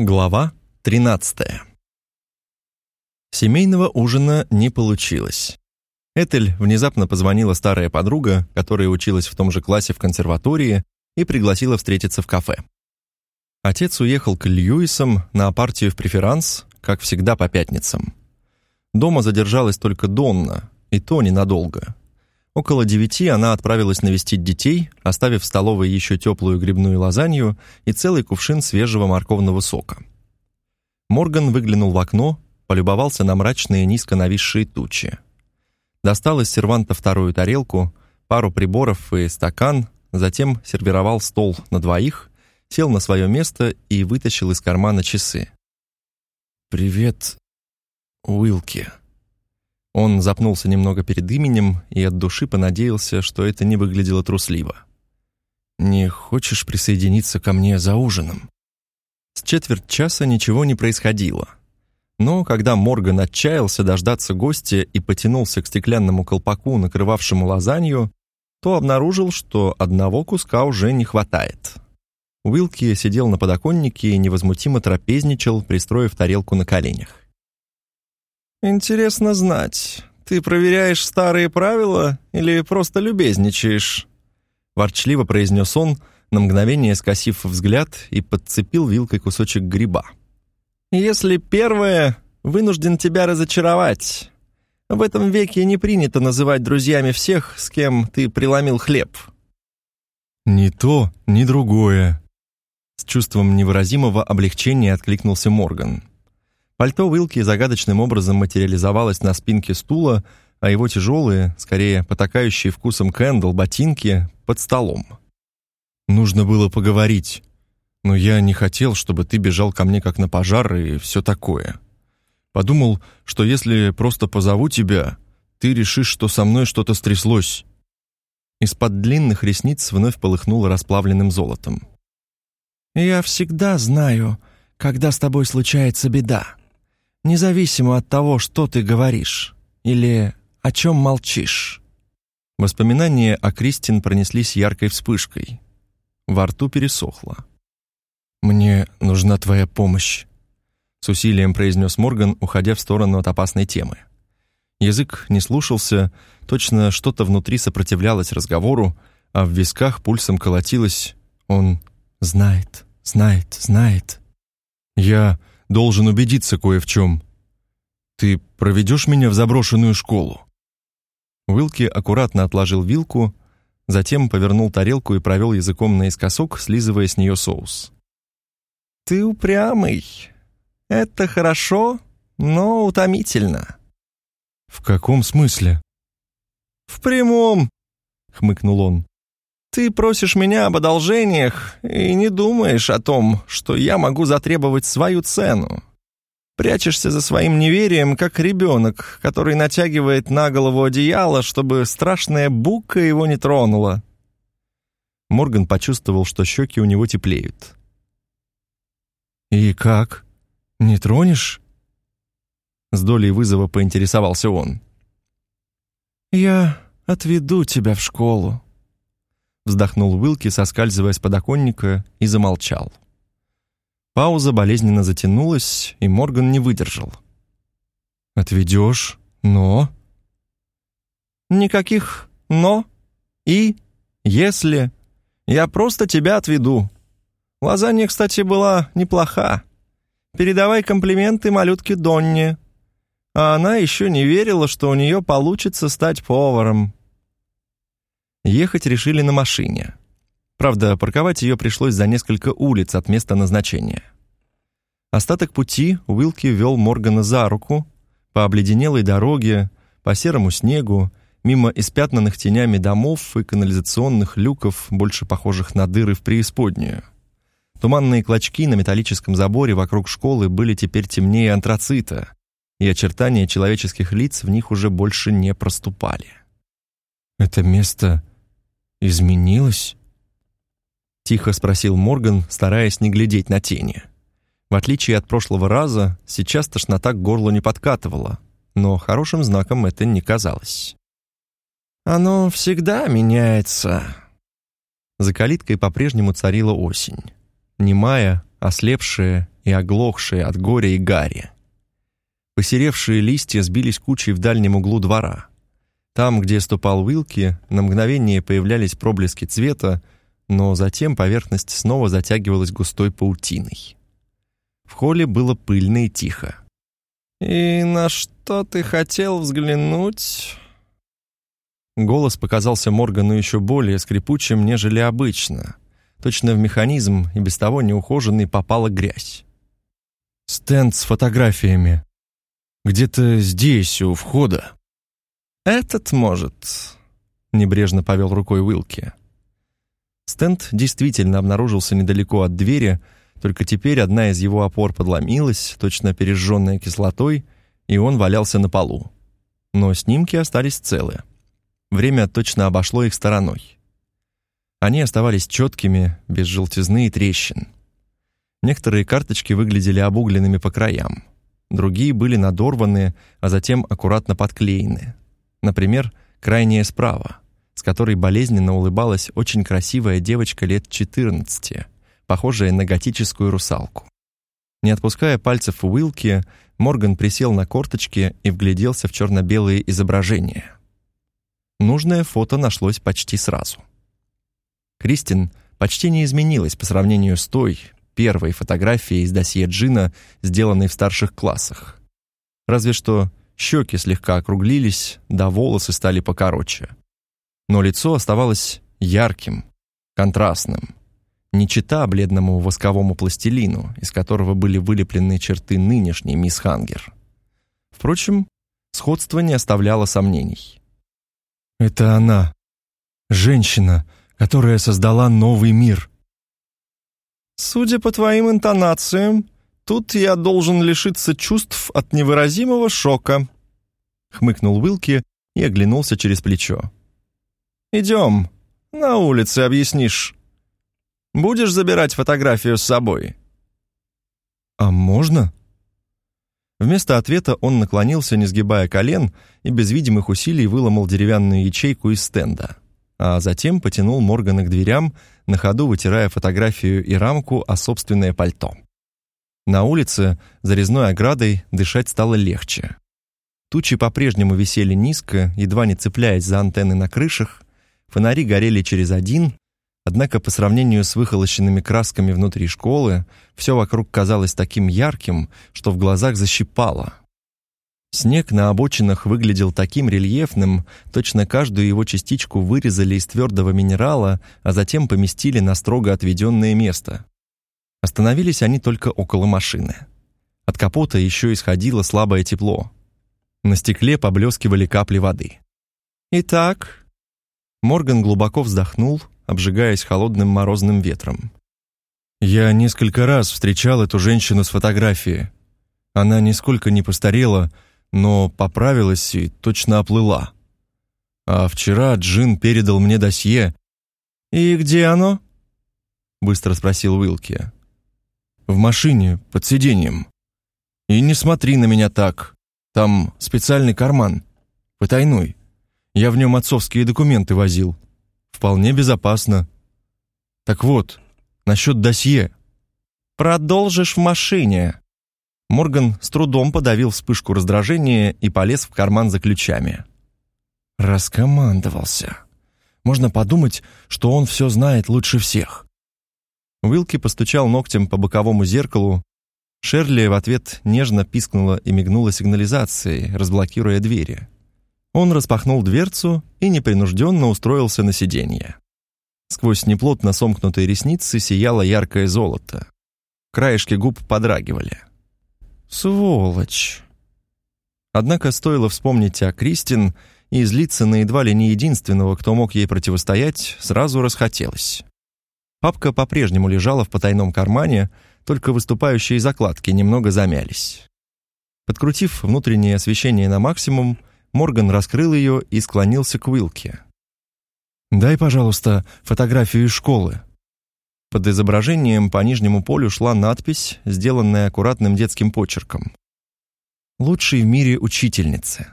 Глава 13. Семейного ужина не получилось. Этель внезапно позвонила старая подруга, которая училась в том же классе в консерватории, и пригласила встретиться в кафе. Отец уехал к Льюисам на партию в преферанс, как всегда по пятницам. Дома задержалась только Донна, и то ненадолго. Около девяти она отправилась навестить детей, оставив в столовой еще теплую грибную лазанью и целый кувшин свежего морковного сока. Морган выглянул в окно, полюбовался на мрачные низко нависшие тучи. Достал из серванта вторую тарелку, пару приборов и стакан, затем сервировал стол на двоих, сел на свое место и вытащил из кармана часы. «Привет, Уилки», он запнулся немного перед именем и от души понадеялся, что это не выглядело трусливо. «Не хочешь присоединиться ко мне за ужином?» С четверть часа ничего не происходило. Но когда Морган отчаялся дождаться гостя и потянулся к стеклянному колпаку, накрывавшему лазанью, то обнаружил, что одного куска уже не хватает. Уилки сидел на подоконнике и невозмутимо трапезничал, пристроив тарелку на коленях. «Интересно знать, ты проверяешь старые правила или просто любезничаешь?» Ворчливо произнес он, на мгновение скосив взгляд и подцепил вилкой кусочек гриба. «Если первое, вынужден тебя разочаровать. В этом веке не принято называть друзьями всех, с кем ты преломил хлеб». «Ни то, ни другое», — с чувством невыразимого облегчения откликнулся Морган. Пальто Уилки загадочным образом материализовалось на спинке стула, а его тяжелые, скорее потакающие вкусом Кэндл ботинки под столом. «Нужно было поговорить, но я не хотел, чтобы ты бежал ко мне как на пожар и все такое. Подумал, что если просто позову тебя, ты решишь, что со мной что-то стряслось». Из-под длинных ресниц вновь полыхнуло расплавленным золотом. «Я всегда знаю, когда с тобой случается беда», независимо от того, что ты говоришь или о чем молчишь». Воспоминания о Кристин пронеслись яркой вспышкой. Во рту пересохло. «Мне нужна твоя помощь», — с усилием произнес Морган, уходя в сторону от опасной темы. Язык не слушался, точно что-то внутри сопротивлялось разговору, а в висках пульсом колотилось «Он знает, знает, знает». «Я должен убедиться кое в чем. Ты проведешь меня в заброшенную школу?» Уилки аккуратно отложил вилку, затем повернул тарелку и провел языком наискосок, слизывая с нее соус. «Ты упрямый. Это хорошо, но утомительно». «В каком смысле?» «В прямом», — хмыкнул он. Ты просишь меня об одолжениях и не думаешь о том, что я могу затребовать свою цену. Прячешься за своим неверием, как ребенок, который натягивает на голову одеяло, чтобы страшная бука его не тронула. Морган почувствовал, что щеки у него теплеют. «И как? Не тронешь?» С долей вызова поинтересовался он. «Я отведу тебя в школу», вздохнул Уилки, соскальзывая с подоконника, и замолчал. Пауза болезненно затянулась, и Морган не выдержал. «Отведешь, но...» «Никаких «но» и «если». Я просто тебя отведу. Лазанья, кстати, была неплоха. Передавай комплименты малютке Донне. А она еще не верила, что у нее получится стать поваром. Ехать решили на машине. Правда, парковать ее пришлось за несколько улиц от места назначения. Остаток пути Уилки вел Моргана за руку по обледенелой дороге, по серому снегу, мимо испятнанных тенями домов и канализационных люков, больше похожих на дыры в преисподнюю. Туманные клочки на металлическом заборе вокруг школы были теперь темнее антрацита, и очертания человеческих лиц в них уже больше не проступали. «Это место изменилось?» Тихо спросил Морган, стараясь не глядеть на тени. В отличие от прошлого раза, сейчас тошнота к горлу не подкатывала, но хорошим знаком это не казалось. «Оно всегда меняется». За калиткой по-прежнему царила осень. Немая, ослепшая и оглохшие от горя и гари. Посеревшие листья сбились кучей в дальнем углу двора. Там, где ступал Уилки, на мгновение появлялись проблески цвета, но затем поверхность снова затягивалась густой паутиной. В холле было пыльно и тихо. «И на что ты хотел взглянуть?» Голос показался Моргану еще более скрипучим, нежели обычно. Точно в механизм и без того неухоженный попала грязь. «Стенд с фотографиями. Где-то здесь, у входа». «Этот может», — небрежно повел рукой Уилки. Стенд действительно обнаружился недалеко от двери, только теперь одна из его опор подломилась, точно пережженная кислотой, и он валялся на полу. Но снимки остались целы. Время точно обошло их стороной. Они оставались четкими, без желтизны и трещин. Некоторые карточки выглядели обугленными по краям. Другие были надорваны, а затем аккуратно подклеены. Например, крайняя справа, с которой болезненно улыбалась очень красивая девочка лет 14, похожая на готическую русалку. Не отпуская пальцев Уилки, Морган присел на корточки и вгляделся в черно-белые изображения. Нужное фото нашлось почти сразу. Кристин почти не изменилась по сравнению с той, первой фотографией из досье Джина, сделанной в старших классах. Разве что щеки слегка округлились, да волосы стали покороче. Но лицо оставалось ярким, контрастным, не чита бледному восковому пластилину, из которого были вылеплены черты нынешней мисс Хангер. Впрочем, сходство не оставляло сомнений. Это она, женщина, которая создала новый мир. Судя по твоим интонациям, тут я должен лишиться чувств от невыразимого шока, хмыкнул Уилки и оглянулся через плечо. Идем, на улице объяснишь. Будешь забирать фотографию с собой? А можно? Вместо ответа он наклонился, не сгибая колен, и без видимых усилий выломал деревянную ячейку из стенда, а затем потянул Моргана к дверям, на ходу вытирая фотографию и рамку о собственное пальто. На улице, за резной оградой, дышать стало легче. Тучи по-прежнему висели низко, едва не цепляясь за антенны на крышах, фонари горели через один, Однако по сравнению с выхолощенными красками внутри школы, все вокруг казалось таким ярким, что в глазах защипало. Снег на обочинах выглядел таким рельефным, точно каждую его частичку вырезали из твердого минерала, а затем поместили на строго отведенное место. Остановились они только около машины. От капота еще исходило слабое тепло. На стекле поблескивали капли воды. «Итак...» Морган глубоко вздохнул, обжигаясь холодным морозным ветром. Я несколько раз встречал эту женщину с фотографии. Она нисколько не постарела, но поправилась и точно оплыла. А вчера Джин передал мне досье. «И где оно?» — быстро спросил Уилки. «В машине, под сиденьем. И не смотри на меня так. Там специальный карман, потайной. Я в нем отцовские документы возил» вполне безопасно. Так вот, насчет досье. Продолжишь в машине. Морган с трудом подавил вспышку раздражения и полез в карман за ключами. Раскомандовался. Можно подумать, что он все знает лучше всех. Уилки постучал ногтем по боковому зеркалу. Шерли в ответ нежно пискнула и мигнула сигнализацией, разблокируя двери. Он распахнул дверцу и непринужденно устроился на сиденье. Сквозь неплотно сомкнутые ресницы сияло яркое золото. Краешки губ подрагивали. Сволочь. Однако стоило вспомнить о Кристин и злиться на едва ли не единственного, кто мог ей противостоять, сразу расхотелось. Папка по-прежнему лежала в потайном кармане, только выступающие закладки немного замялись. Подкрутив внутреннее освещение на максимум, Морган раскрыл ее и склонился к Уилке. «Дай, пожалуйста, фотографию из школы». Под изображением по нижнему полю шла надпись, сделанная аккуратным детским почерком. «Лучшие в мире учительницы.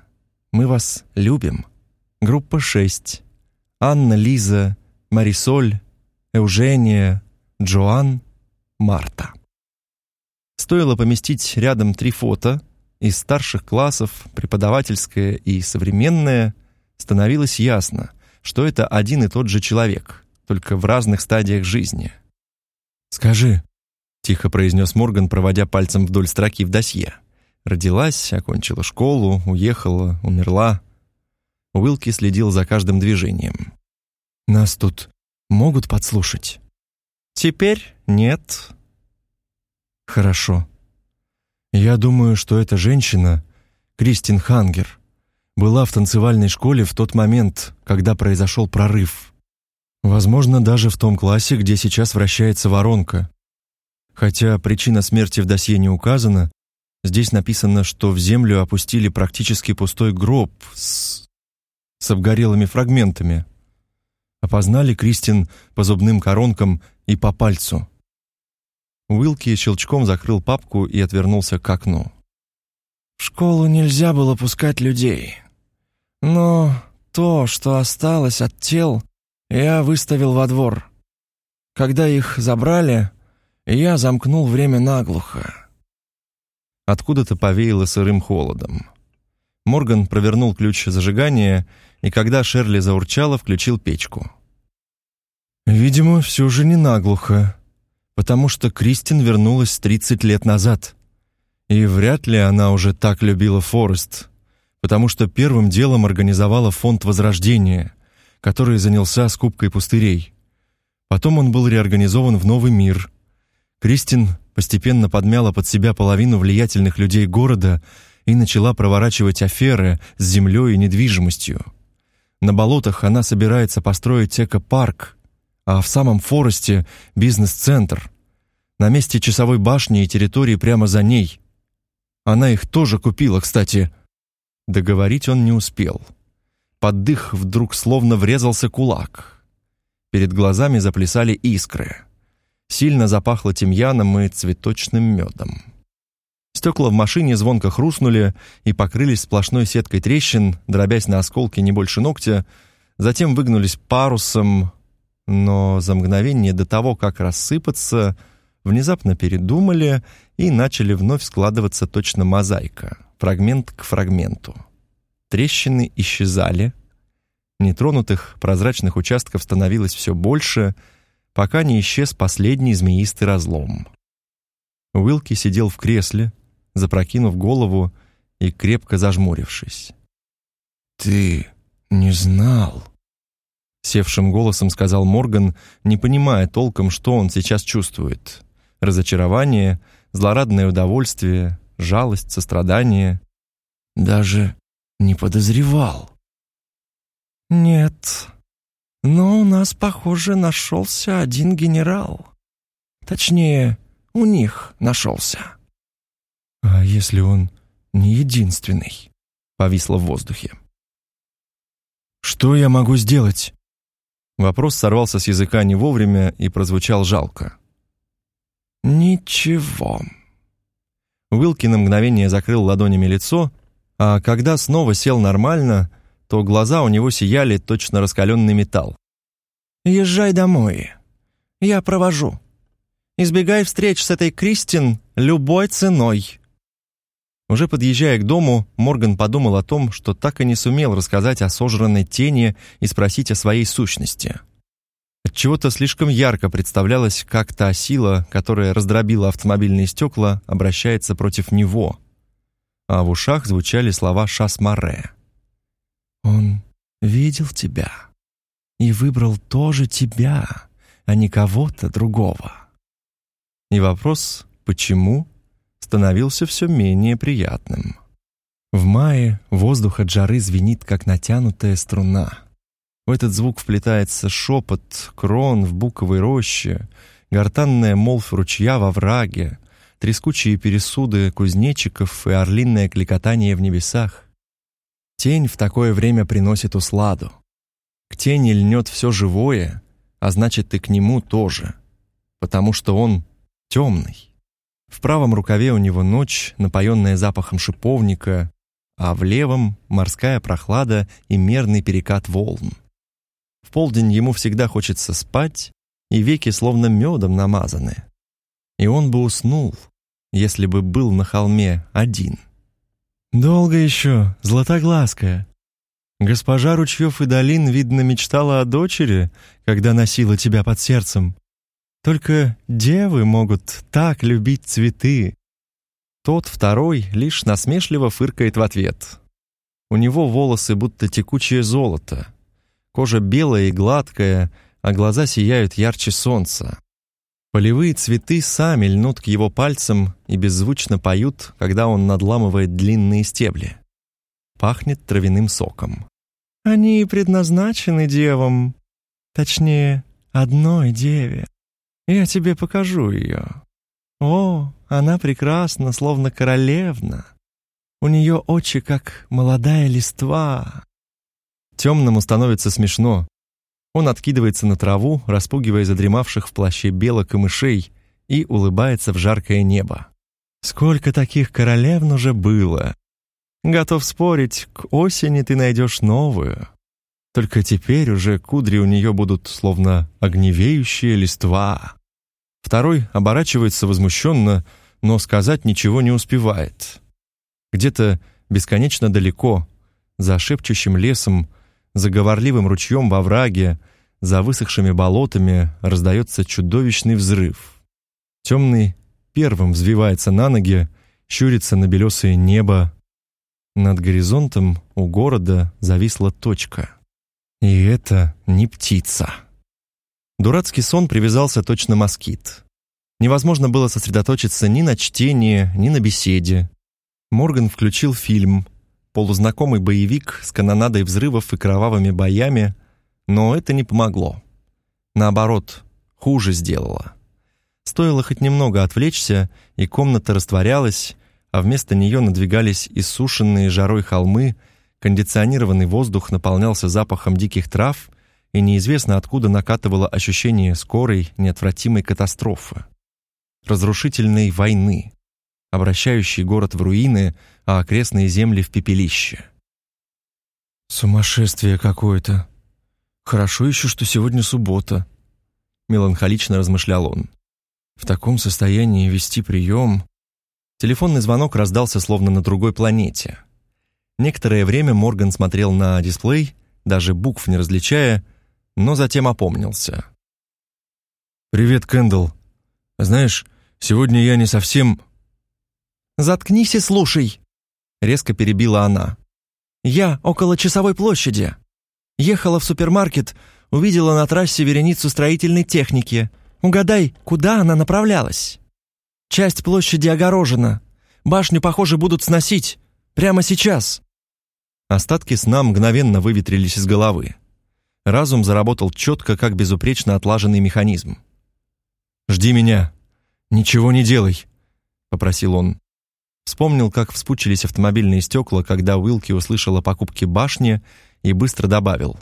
Мы вас любим. Группа 6. Анна, Лиза, Марисоль, Эужения, Джоан, Марта». Стоило поместить рядом три фото из старших классов, преподавательское и современное, становилось ясно, что это один и тот же человек, только в разных стадиях жизни. «Скажи», — тихо произнес Морган, проводя пальцем вдоль строки в досье. Родилась, окончила школу, уехала, умерла. Уилки следил за каждым движением. «Нас тут могут подслушать?» «Теперь нет», Хорошо. Я думаю, что эта женщина, Кристин Хангер, была в танцевальной школе в тот момент, когда произошел прорыв. Возможно, даже в том классе, где сейчас вращается воронка. Хотя причина смерти в досье не указана, здесь написано, что в землю опустили практически пустой гроб с с обгорелыми фрагментами. Опознали Кристин по зубным коронкам и по пальцу. Уилки щелчком закрыл папку и отвернулся к окну. В школу нельзя было пускать людей. Но то, что осталось от тел, я выставил во двор. Когда их забрали, я замкнул время наглухо. Откуда-то повеяло сырым холодом. Морган провернул ключ зажигания, и когда Шерли заурчала, включил печку. Видимо, все же не наглухо потому что Кристин вернулась 30 лет назад. И вряд ли она уже так любила Форест, потому что первым делом организовала фонд Возрождения, который занялся скупкой пустырей. Потом он был реорганизован в новый мир. Кристин постепенно подмяла под себя половину влиятельных людей города и начала проворачивать аферы с землей и недвижимостью. На болотах она собирается построить эко-парк, а в самом Форесте бизнес-центр. На месте часовой башни и территории прямо за ней. Она их тоже купила, кстати. Договорить он не успел. Под дых вдруг словно врезался кулак. Перед глазами заплясали искры. Сильно запахло тимьяном и цветочным медом. Стекла в машине звонко хрустнули и покрылись сплошной сеткой трещин, дробясь на осколки не больше ногтя, затем выгнулись парусом, но за мгновение до того, как рассыпаться, внезапно передумали и начали вновь складываться точно мозаика, фрагмент к фрагменту. Трещины исчезали, нетронутых прозрачных участков становилось все больше, пока не исчез последний змеистый разлом. Уилки сидел в кресле, запрокинув голову и крепко зажмурившись. «Ты не знал?» Севшим голосом сказал Морган, не понимая толком, что он сейчас чувствует. Разочарование, злорадное удовольствие, жалость, сострадание. Даже не подозревал. Нет. Но у нас, похоже, нашелся один генерал. Точнее, у них нашелся. А если он не единственный? Повисло в воздухе. Что я могу сделать? Вопрос сорвался с языка не вовремя и прозвучал жалко. «Ничего». Уилки на мгновение закрыл ладонями лицо, а когда снова сел нормально, то глаза у него сияли точно раскаленный металл. «Езжай домой. Я провожу. Избегай встреч с этой Кристин любой ценой». Уже подъезжая к дому, Морган подумал о том, что так и не сумел рассказать о сожранной тени и спросить о своей сущности. Отчего-то слишком ярко представлялось, как та сила, которая раздробила автомобильные стекла, обращается против него. А в ушах звучали слова Шасмаре. «Он видел тебя и выбрал тоже тебя, а не кого-то другого». И вопрос «почему?» Становился все менее приятным. В мае воздух от жары звенит, как натянутая струна. В этот звук вплетается шепот крон в буковой роще, гортанная молвь ручья во враге, трескучие пересуды кузнечиков и орлиное кликотание в небесах. Тень в такое время приносит усладу. К тени льнет все живое, а значит и к нему тоже, потому что он темный. В правом рукаве у него ночь, напоенная запахом шиповника, а в левом — морская прохлада и мерный перекат волн. В полдень ему всегда хочется спать, и веки словно медом намазаны. И он бы уснул, если бы был на холме один. «Долго еще, златоглазкая. Госпожа Ручьев и Долин, видно, мечтала о дочери, когда носила тебя под сердцем. Только девы могут так любить цветы». Тот второй лишь насмешливо фыркает в ответ. У него волосы будто текучее золото. Кожа белая и гладкая, а глаза сияют ярче солнца. Полевые цветы сами льнут к его пальцам и беззвучно поют, когда он надламывает длинные стебли. Пахнет травяным соком. «Они предназначены девам, точнее, одной деве. Я тебе покажу ее. О, она прекрасна, словно королевна. У нее очи, как молодая листва». Темному становится смешно, он откидывается на траву, распугивая задремавших в плаще белок и мышей, и улыбается в жаркое небо. «Сколько таких королевн уже было! Готов спорить, к осени ты найдешь новую. Только теперь уже кудри у нее будут словно огневеющие листва». Второй оборачивается возмущенно, но сказать ничего не успевает. Где-то бесконечно далеко, за шепчущим лесом, за говорливым ручьем во враге, за высохшими болотами раздается чудовищный взрыв. Темный первым взвивается на ноги, щурится на белесое небо. Над горизонтом у города зависла точка. И это не птица. Дурацкий сон привязался точно москит. Невозможно было сосредоточиться ни на чтении, ни на беседе. Морган включил фильм, полузнакомый боевик с канонадой взрывов и кровавыми боями, но это не помогло. Наоборот, хуже сделало. Стоило хоть немного отвлечься, и комната растворялась, а вместо нее надвигались иссушенные жарой холмы, кондиционированный воздух наполнялся запахом диких трав, и неизвестно откуда накатывало ощущение скорой, неотвратимой катастрофы. Разрушительной войны, обращающей город в руины, а окрестные земли в пепелище. «Сумасшествие какое-то. Хорошо еще, что сегодня суббота», — меланхолично размышлял он. «В таком состоянии вести прием...» Телефонный звонок раздался словно на другой планете. Некоторое время Морган смотрел на дисплей, даже букв не различая, но затем опомнился. «Привет, Кэндалл. Знаешь, сегодня я не совсем...» «Заткнись и слушай!» резко перебила она. «Я около часовой площади. Ехала в супермаркет, увидела на трассе вереницу строительной техники. Угадай, куда она направлялась? Часть площади огорожена. Башню, похоже, будут сносить. Прямо сейчас». Остатки сна мгновенно выветрились из головы. Разум заработал четко, как безупречно отлаженный механизм. «Жди меня. Ничего не делай», — попросил он. Вспомнил, как вспучились автомобильные стекла, когда Уилки услышал о покупке башни и быстро добавил.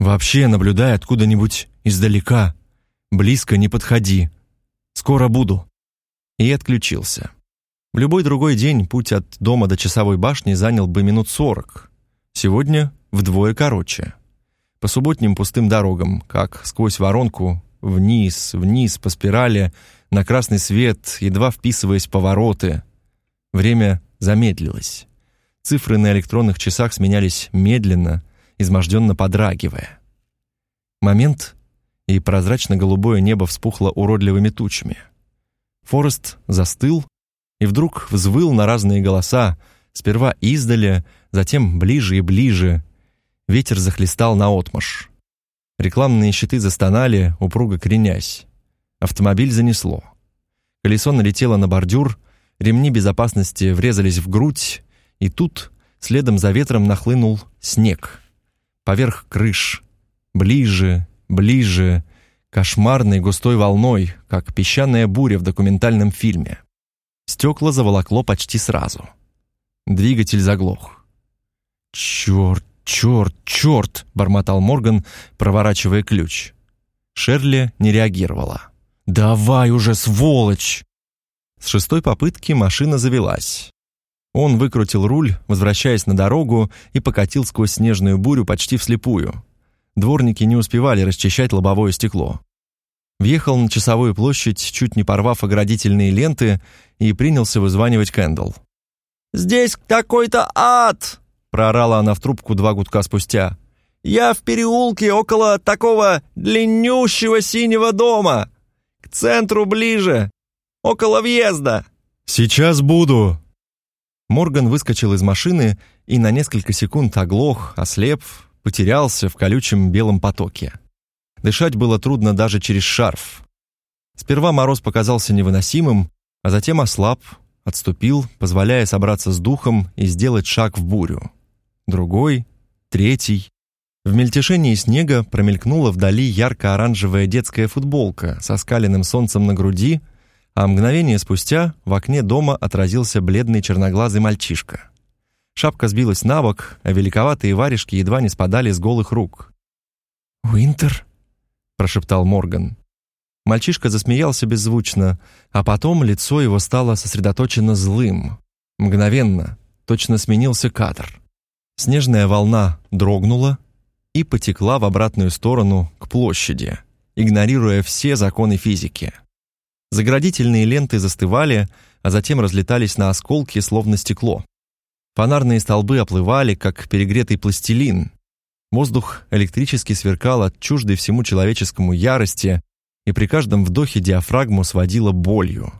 «Вообще наблюдай откуда-нибудь издалека. Близко не подходи. Скоро буду». И отключился. В любой другой день путь от дома до часовой башни занял бы минут сорок. Сегодня вдвое короче. По субботним пустым дорогам, как сквозь воронку, вниз, вниз по спирали, на красный свет, едва вписываясь в повороты — Время замедлилось. Цифры на электронных часах сменялись медленно, изможденно подрагивая. Момент, и прозрачно-голубое небо вспухло уродливыми тучами. Форест застыл и вдруг взвыл на разные голоса, сперва издали, затем ближе и ближе. Ветер захлестал наотмашь. Рекламные щиты застонали, упруго кренясь. Автомобиль занесло. Колесо налетело на бордюр — Ремни безопасности врезались в грудь, и тут следом за ветром нахлынул снег. Поверх крыш, ближе, ближе, кошмарной густой волной, как песчаная буря в документальном фильме. Стекла заволокло почти сразу. Двигатель заглох. «Черт, черт, черт!» — бормотал Морган, проворачивая ключ. Шерли не реагировала. «Давай уже, сволочь!» С шестой попытки машина завелась. Он выкрутил руль, возвращаясь на дорогу, и покатил сквозь снежную бурю почти вслепую. Дворники не успевали расчищать лобовое стекло. Въехал на часовую площадь, чуть не порвав оградительные ленты, и принялся вызванивать Кэндалл. «Здесь какой-то ад!» — проорала она в трубку два гудка спустя. «Я в переулке около такого длиннющего синего дома. К центру ближе, около въезда». «Сейчас буду!» Морган выскочил из машины и на несколько секунд оглох, ослеп, потерялся в колючем белом потоке. Дышать было трудно даже через шарф. Сперва мороз показался невыносимым, а затем ослаб, отступил, позволяя собраться с духом и сделать шаг в бурю. Другой, третий. В мельтешении снега промелькнула вдали ярко-оранжевая детская футболка со скаленным солнцем на груди, а мгновение спустя в окне дома отразился бледный черноглазый мальчишка. Шапка сбилась на бок, а великоватые варежки едва не спадали с голых рук. «Уинтер?» — прошептал Морган. Мальчишка засмеялся беззвучно, а потом лицо его стало сосредоточенно злым. Мгновенно, точно сменился кадр. Снежная волна дрогнула и потекла в обратную сторону, к площади, игнорируя все законы физики. Заградительные ленты застывали, а затем разлетались на осколки, словно стекло. Фонарные столбы оплывали, как перегретый пластилин. Воздух электрически сверкал от чуждой всему человеческому ярости, и при каждом вдохе диафрагму сводило болью.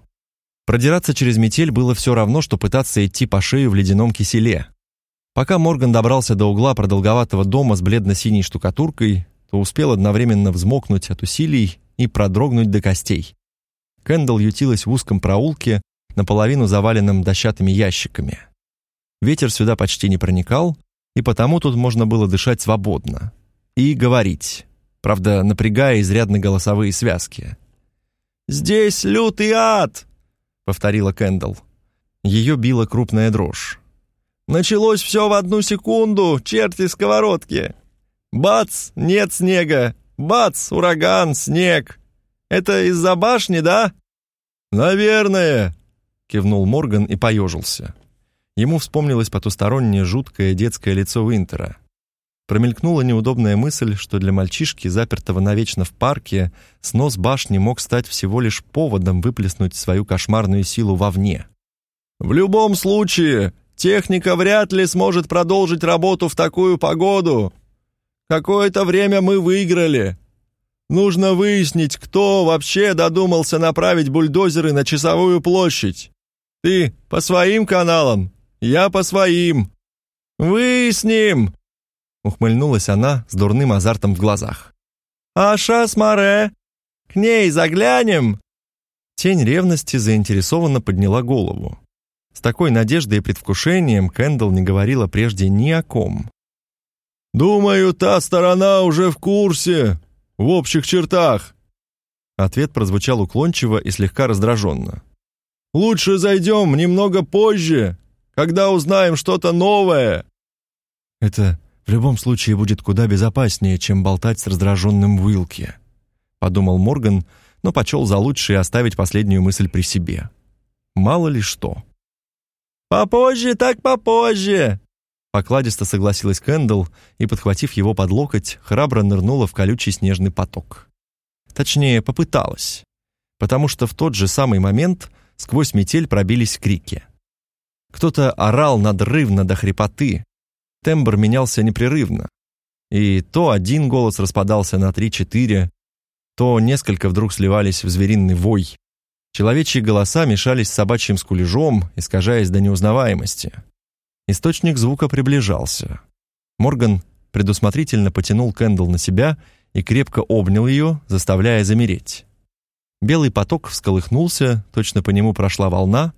Продираться через метель было все равно, что пытаться идти по шею в ледяном киселе. Пока Морган добрался до угла продолговатого дома с бледно-синей штукатуркой, то успел одновременно взмокнуть от усилий и продрогнуть до костей. Кэндалл ютилась в узком проулке, наполовину заваленном дощатыми ящиками. Ветер сюда почти не проникал, и потому тут можно было дышать свободно. И говорить, правда, напрягая изрядно голосовые связки. «Здесь лютый ад!» — повторила Кэндалл. Ее била крупная дрожь. «Началось все в одну секунду, черти сковородки! Бац, нет снега! Бац, ураган, снег! Это из-за башни, да?» «Наверное», — кивнул Морган и поежился. Ему вспомнилось потустороннее жуткое детское лицо Уинтера. Промелькнула неудобная мысль, что для мальчишки, запертого навечно в парке, снос башни мог стать всего лишь поводом выплеснуть свою кошмарную силу вовне. «В любом случае, техника вряд ли сможет продолжить работу в такую погоду. Какое-то время мы выиграли. Нужно выяснить, кто вообще додумался направить бульдозеры на часовую площадь. Ты по своим каналам я по своим. Выясним!» Ухмыльнулась она с дурным азартом в глазах. «Аша с Море! К ней заглянем!» Тень ревности заинтересованно подняла голову. С такой надеждой и предвкушением Кэндалл не говорила прежде ни о ком. «Думаю, та сторона уже в курсе, в общих чертах». Ответ прозвучал уклончиво и слегка раздраженно. «Лучше зайдем немного позже, когда узнаем что-то новое». «Это в любом случае будет куда безопаснее, чем болтать с раздраженным Уилки», подумал Морган, но почел за лучшее оставить последнюю мысль при себе. Мало ли что. «Попозже, так попозже!» Покладисто согласилась Кэндалл и, подхватив его под локоть, храбро нырнула в колючий снежный поток. Точнее, попыталась, потому что в тот же самый момент сквозь метель пробились крики. Кто-то орал надрывно до хрипоты. Тембр менялся непрерывно. И то один голос распадался на три-четыре, то несколько вдруг сливались в звериный вой. Человечьи голоса мешались с собачьим скулежом, искажаясь до неузнаваемости. Источник звука приближался. Морган предусмотрительно потянул Кэндл на себя и крепко обнял ее, заставляя замереть. Белый поток всколыхнулся, точно по нему прошла волна,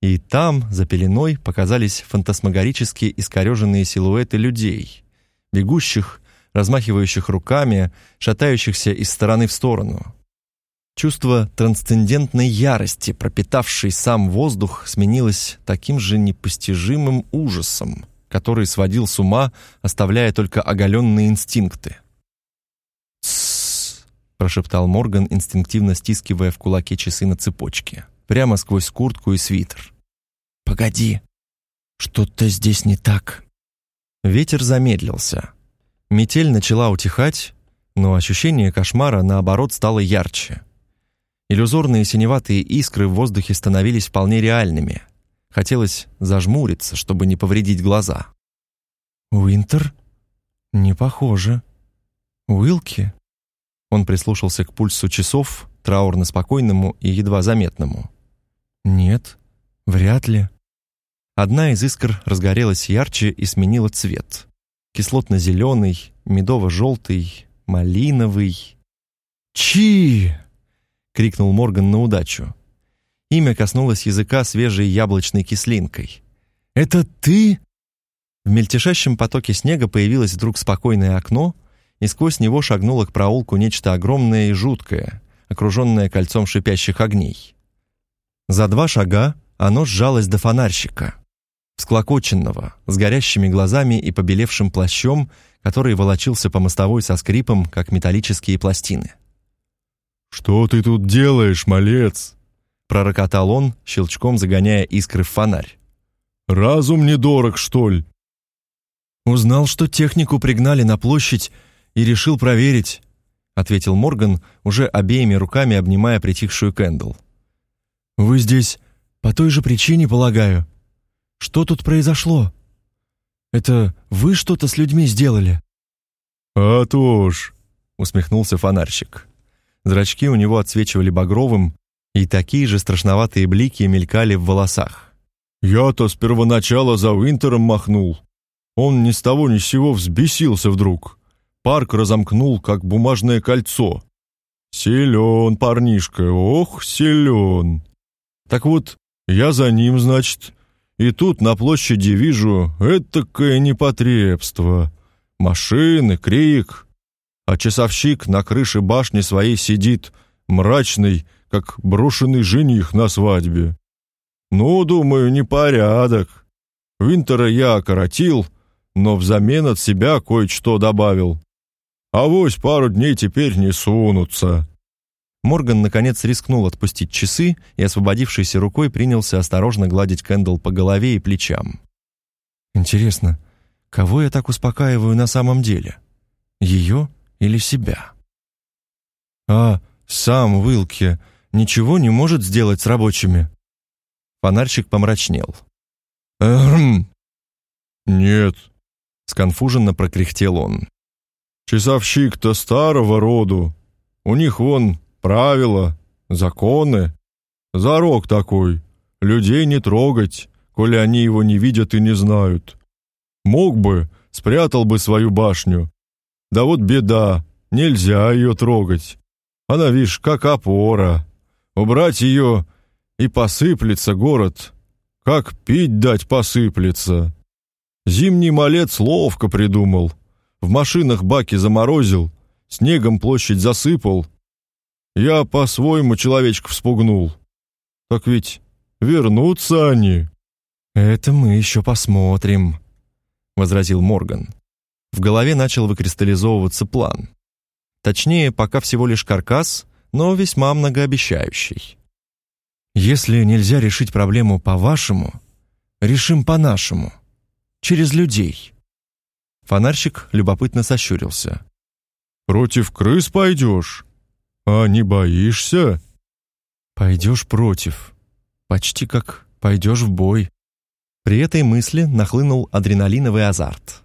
и там, за пеленой, показались фантасмагорические искореженные силуэты людей, бегущих, размахивающих руками, шатающихся из стороны в сторону. Чувство трансцендентной ярости, пропитавшей сам воздух, сменилось таким же непостижимым ужасом, который сводил с ума, оставляя только оголенные инстинкты. «Тссс!» — прошептал Морган, инстинктивно стискивая в кулаке часы на цепочке прямо сквозь куртку и свитер. «Погоди, что-то здесь не так». Ветер замедлился. Метель начала утихать, Но ощущение кошмара, наоборот, стало ярче. Иллюзорные синеватые искры в воздухе становились вполне реальными. Хотелось зажмуриться, чтобы не повредить глаза. «Уинтер? Не похоже. Уилки?» Он прислушался к пульсу часов, траурно спокойному и едва заметному. «Нет, вряд ли». Одна из искр разгорелась ярче и сменила цвет. Кислотно-зеленый, медово-желтый, малиновый. «Чи!» — крикнул Морган на удачу. Имя коснулось языка свежей яблочной кислинкой. «Это ты?» В мельтешащем потоке снега появилось вдруг спокойное окно, и сквозь него шагнуло к проулку нечто огромное и жуткое, окруженное кольцом шипящих огней. За два шага оно сжалось до фонарщика всклокоченного, с горящими глазами и побелевшим плащом, который волочился по мостовой со скрипом, как металлические пластины. «Что ты тут делаешь, малец?» пророкотал он, щелчком загоняя искры в фонарь. «Разум недорог, что ли?» «Узнал, что технику пригнали на площадь и решил проверить», ответил Морган, уже обеими руками обнимая притихшую Кэндл. «Вы здесь по той же причине, полагаю?» Что тут произошло? Это вы что-то с людьми сделали? А то ж, усмехнулся фонарщик. Зрачки у него отсвечивали багровым, и такие же страшноватые блики мелькали в волосах. Я-то с первоначала за Винтером махнул. Он ни с того ни с сего взбесился вдруг. Парк разомкнул, как бумажное кольцо. Силен парнишка, ох, силен. Так вот, я за ним, значит, и тут на площади вижу этакое непотребство. Машины, крик. А часовщик на крыше башни своей сидит, мрачный, как брошенный жених на свадьбе. Ну, думаю, непорядок. Винтера я окоротил, но взамен от себя кое-что добавил. А вось пару дней теперь не сунутся. Морган наконец рискнул отпустить часы и освободившейся рукой принялся осторожно гладить Кэндл по голове и плечам. Интересно, кого я так успокаиваю на самом деле? Ее или себя? А сам Уилки ничего не может сделать с рабочими. Фонарщик помрачнел. Эм. Нет, сконфуженно прокряхтел он. Часовщик-то старого роду. У них вон правила, законы. Зарок такой. Людей не трогать, коли они его не видят и не знают. Мог бы, спрятал бы свою башню. Да вот беда, нельзя ее трогать. Она, видишь, как опора. Убрать ее и посыплется город. Как пить дать посыплется. Зимний малец ловко придумал. В машинах баки заморозил, снегом площадь засыпал — я по-своему человечка вспугнул. Так ведь вернутся они. Это мы еще посмотрим, возразил Морган. В голове начал выкристаллизовываться план. Точнее, пока всего лишь каркас, но весьма многообещающий. Если нельзя решить проблему по-вашему, решим по-нашему, через людей. Фонарщик любопытно сощурился. Против крыс пойдешь? «А не боишься?» «Пойдешь против. Почти как пойдешь в бой». При этой мысли нахлынул адреналиновый азарт.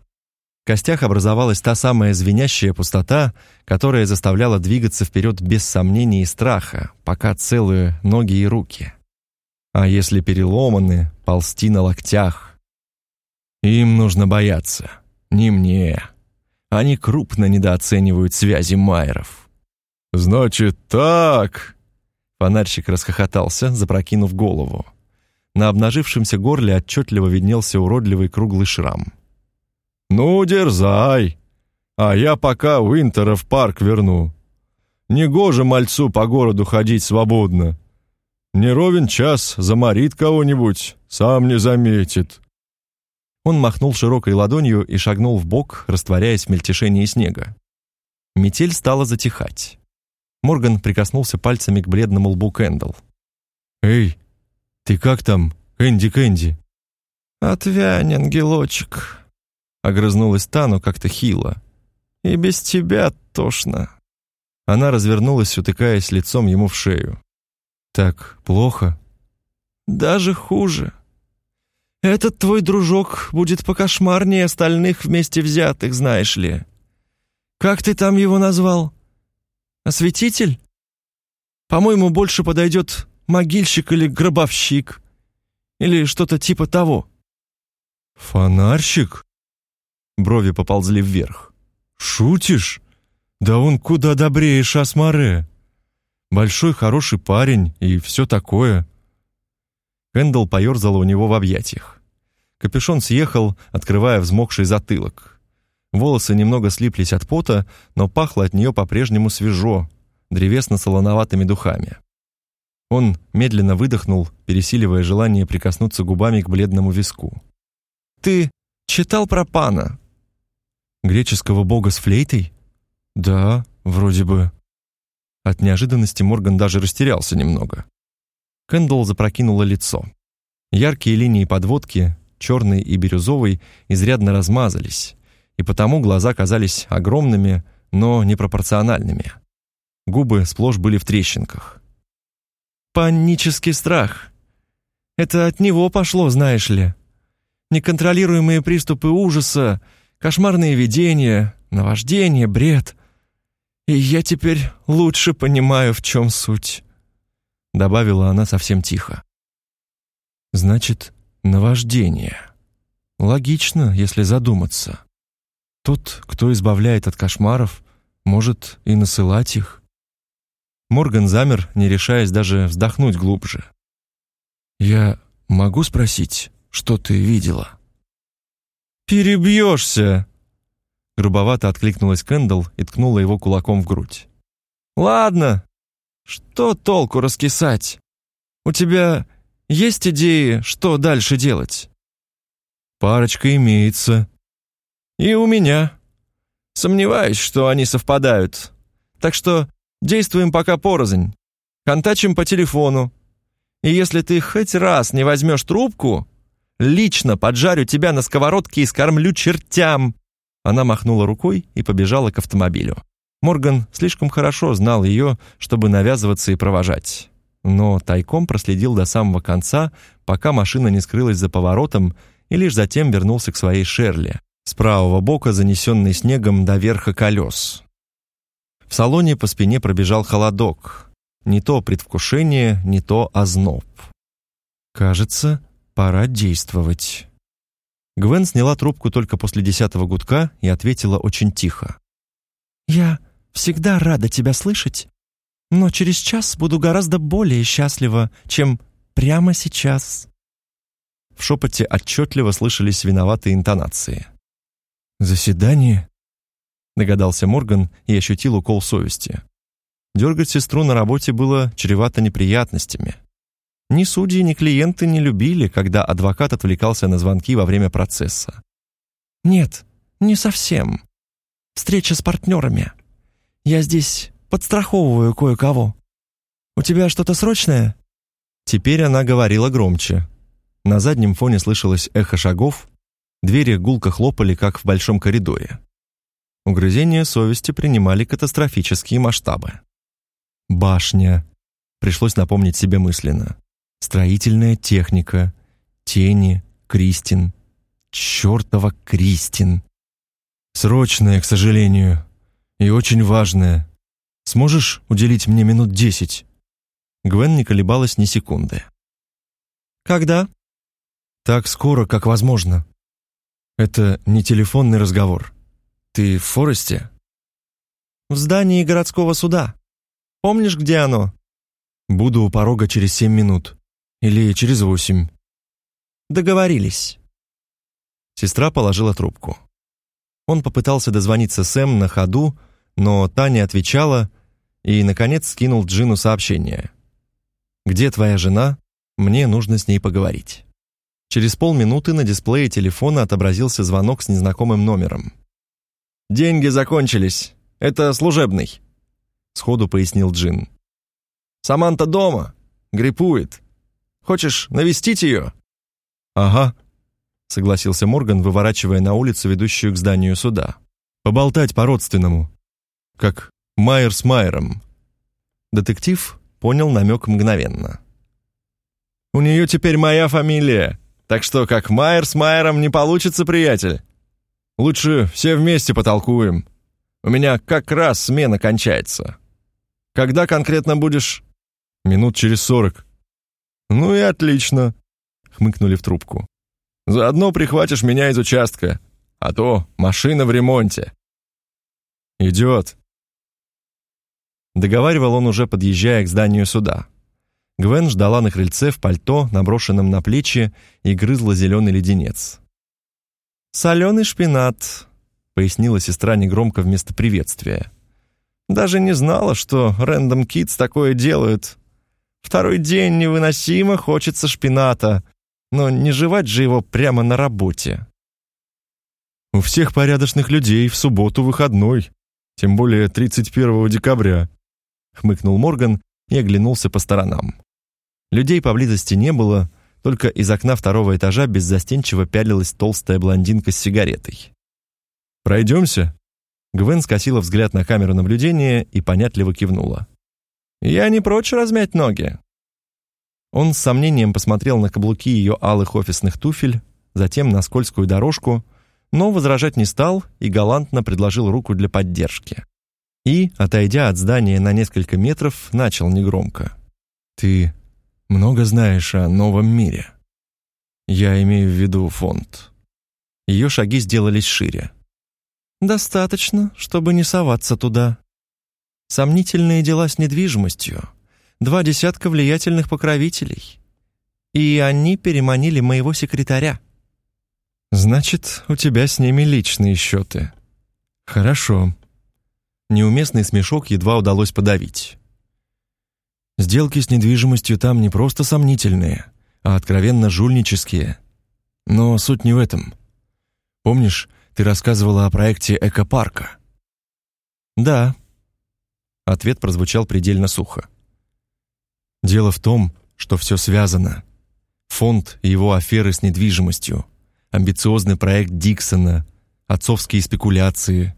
В костях образовалась та самая звенящая пустота, которая заставляла двигаться вперед без сомнений и страха, пока целые ноги и руки. А если переломаны, ползти на локтях. Им нужно бояться, не мне. Они крупно недооценивают связи Майеров. «Значит так!» Фонарщик расхохотался, запрокинув голову. На обнажившемся горле отчетливо виднелся уродливый круглый шрам. «Ну, дерзай! А я пока Уинтера в парк верну. Негоже мальцу по городу ходить свободно. Не ровен час заморит кого-нибудь, сам не заметит». Он махнул широкой ладонью и шагнул в бок, растворяясь в мельтешении снега. Метель стала затихать. Морган прикоснулся пальцами к бледному лбу Кэндл. «Эй, ты как там, Кэнди Кэнди?» «Отвянь, ангелочек», — огрызнулась Тану как-то хило. «И без тебя тошно». Она развернулась, утыкаясь лицом ему в шею. «Так плохо?» «Даже хуже. Этот твой дружок будет покошмарнее остальных вместе взятых, знаешь ли. Как ты там его назвал? Осветитель? По-моему, больше подойдет могильщик или гробовщик. Или что-то типа того». «Фонарщик?» Брови поползли вверх. «Шутишь? Да он куда добрее Шасмаре. Большой хороший парень и все такое». Кэндалл поерзала у него в объятиях. Капюшон съехал, открывая взмокший затылок. Волосы немного слиплись от пота, но пахло от нее по-прежнему свежо, древесно-солоноватыми духами. Он медленно выдохнул, пересиливая желание прикоснуться губами к бледному виску. «Ты читал про пана?» «Греческого бога с флейтой?» «Да, вроде бы». От неожиданности Морган даже растерялся немного. Кэндалл запрокинула лицо. Яркие линии подводки, черной и бирюзовой, изрядно размазались, и потому глаза казались огромными, но непропорциональными. Губы сплошь были в трещинках. Панический страх. Это от него пошло, знаешь ли. Неконтролируемые приступы ужаса, кошмарные видения, наваждение, бред. И я теперь лучше понимаю, в чем суть. Добавила она совсем тихо. Значит, наваждение. Логично, если задуматься. Тот, кто избавляет от кошмаров, может и насылать их. Морган замер, не решаясь даже вздохнуть глубже. «Я могу спросить, что ты видела?» «Перебьешься!» Грубовато откликнулась Кэндалл и ткнула его кулаком в грудь. «Ладно, что толку раскисать? У тебя есть идеи, что дальше делать?» «Парочка имеется». «И у меня. Сомневаюсь, что они совпадают. Так что Действуем пока порознь. Контачим по телефону. И если ты хоть раз не возьмешь трубку, лично поджарю тебя на сковородке и скормлю чертям». Она махнула рукой и побежала к автомобилю. Морган слишком хорошо знал ее, чтобы навязываться и провожать. Но тайком проследил до самого конца, пока машина не скрылась за поворотом, и лишь затем вернулся к своей Шерли, с правого бока занесенной снегом до верха колес. В салоне по спине пробежал холодок. Не то предвкушение, не то озноб. «Кажется, пора действовать». Гвен сняла трубку только после десятого гудка и ответила очень тихо. «Я всегда рада тебя слышать, но через час буду гораздо более счастлива, чем прямо сейчас». В шепоте отчетливо слышались виноватые интонации. «Заседание?» догадался Морган и ощутил укол совести. Дергать сестру на работе было чревато неприятностями. Ни судьи, ни клиенты не любили, когда адвокат отвлекался на звонки во время процесса. «Нет, не совсем. Встреча с партнерами. Я здесь подстраховываю кое-кого. У тебя что-то срочное?» Теперь она говорила громче. На заднем фоне слышалось эхо шагов, двери гулко хлопали, как в большом коридоре. Угрызения совести принимали катастрофические масштабы. Башня. Пришлось напомнить себе мысленно. Строительная техника. Тени. Кристин. Чёртова Кристин. Срочное, к сожалению. И очень важное. Сможешь уделить мне минут десять?» Гвен не колебалась ни секунды. «Когда?» «Так скоро, как возможно. Это не телефонный разговор. Ты в Форесте? В здании городского суда. Помнишь, где оно? Буду у порога через семь минут. Или через восемь. Договорились. Сестра положила трубку. Он попытался дозвониться Сэм на ходу, но та не отвечала и, наконец, скинул Джину сообщение. «Где твоя жена? Мне нужно с ней поговорить». Через полминуты на дисплее телефона отобразился звонок с незнакомым номером. «Деньги закончились. Это служебный», — сходу пояснил Джин. «Саманта дома. Гриппует. Хочешь навестить ее?» «Ага», — согласился Морган, выворачивая на улицу, ведущую к зданию суда. «Поболтать по-родственному». как Майер с Майером». Детектив понял намек мгновенно. «У нее теперь моя фамилия, так что как Майер с Майером не получится, приятель. Лучше все вместе потолкуем. У меня как раз смена кончается. Когда конкретно будешь?» «Минут через сорок». «Ну и отлично», — хмыкнули в трубку. «Заодно прихватишь меня из участка, а то машина в ремонте». «Идет». Договаривал он уже, подъезжая к зданию суда. Гвен ждала на крыльце в пальто, наброшенном на плечи, и грызла зеленый леденец. «Соленый шпинат», — пояснила сестра негромко вместо приветствия. «Даже не знала, что Рэндом Китс такое делают. Второй день невыносимо хочется шпината, но не жевать же его прямо на работе». «У всех порядочных людей в субботу выходной, тем более 31 декабря», — хмыкнул Морган и оглянулся по сторонам. Людей поблизости не было, только из окна второго этажа беззастенчиво пялилась толстая блондинка с сигаретой. «Пройдемся?» Гвен скосила взгляд на камеру наблюдения и понятливо кивнула. «Я не прочь размять ноги». Он с сомнением посмотрел на каблуки ее алых офисных туфель, затем на скользкую дорожку, но возражать не стал и галантно предложил руку для поддержки. И, отойдя от здания на несколько метров, начал негромко. «Ты много знаешь о новом мире?» «Я имею в виду фонд». Ее шаги сделались шире. «Достаточно, чтобы не соваться туда. Сомнительные дела с недвижимостью, два десятка влиятельных покровителей. И они переманили моего секретаря». «Значит, у тебя с ними личные счеты». «Хорошо». Неуместный смешок едва удалось подавить. Сделки с недвижимостью там не просто сомнительные, а откровенно жульнические. Но суть не в этом. Помнишь, ты рассказывала о проекте экопарка? Да. Ответ прозвучал предельно сухо. Дело в том, что все связано. Фонд и его аферы с недвижимостью, амбициозный проект Диксона, отцовские спекуляции.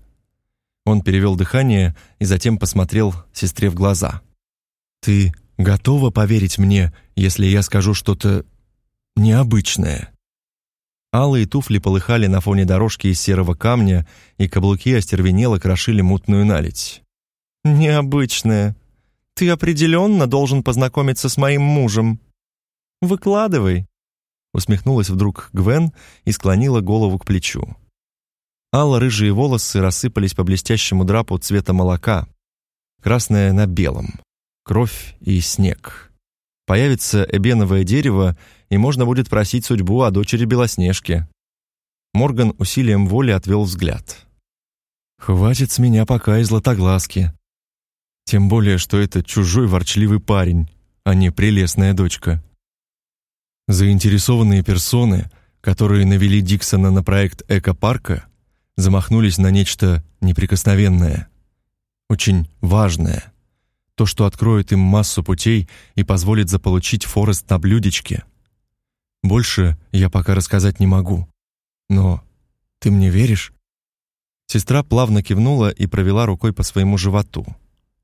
Он перевел дыхание и затем посмотрел сестре в глаза. Ты готова поверить мне, если я скажу что-то необычное?» Алые туфли полыхали на фоне дорожки из серого камня, и каблуки остервенело крошили мутную наледь. «Необычное. Ты определенно должен познакомиться с моим мужем. Выкладывай!» Усмехнулась вдруг Гвен и склонила голову к плечу. Алло-рыжие волосы рассыпались по блестящему драпу цвета молока, красное на белом кровь и снег. Появится эбеновое дерево, и можно будет просить судьбу о дочери Белоснежки. Морган усилием воли отвел взгляд. «Хватит с меня пока и златоглазки. Тем более, что это чужой ворчливый парень, а не прелестная дочка». Заинтересованные персоны, которые навели Диксона на проект экопарка, замахнулись на нечто неприкосновенное, очень важное — то, что откроет им массу путей и позволит заполучить Форест на блюдечке. Больше я пока рассказать не могу. Но ты мне веришь? Сестра плавно кивнула и провела рукой по своему животу,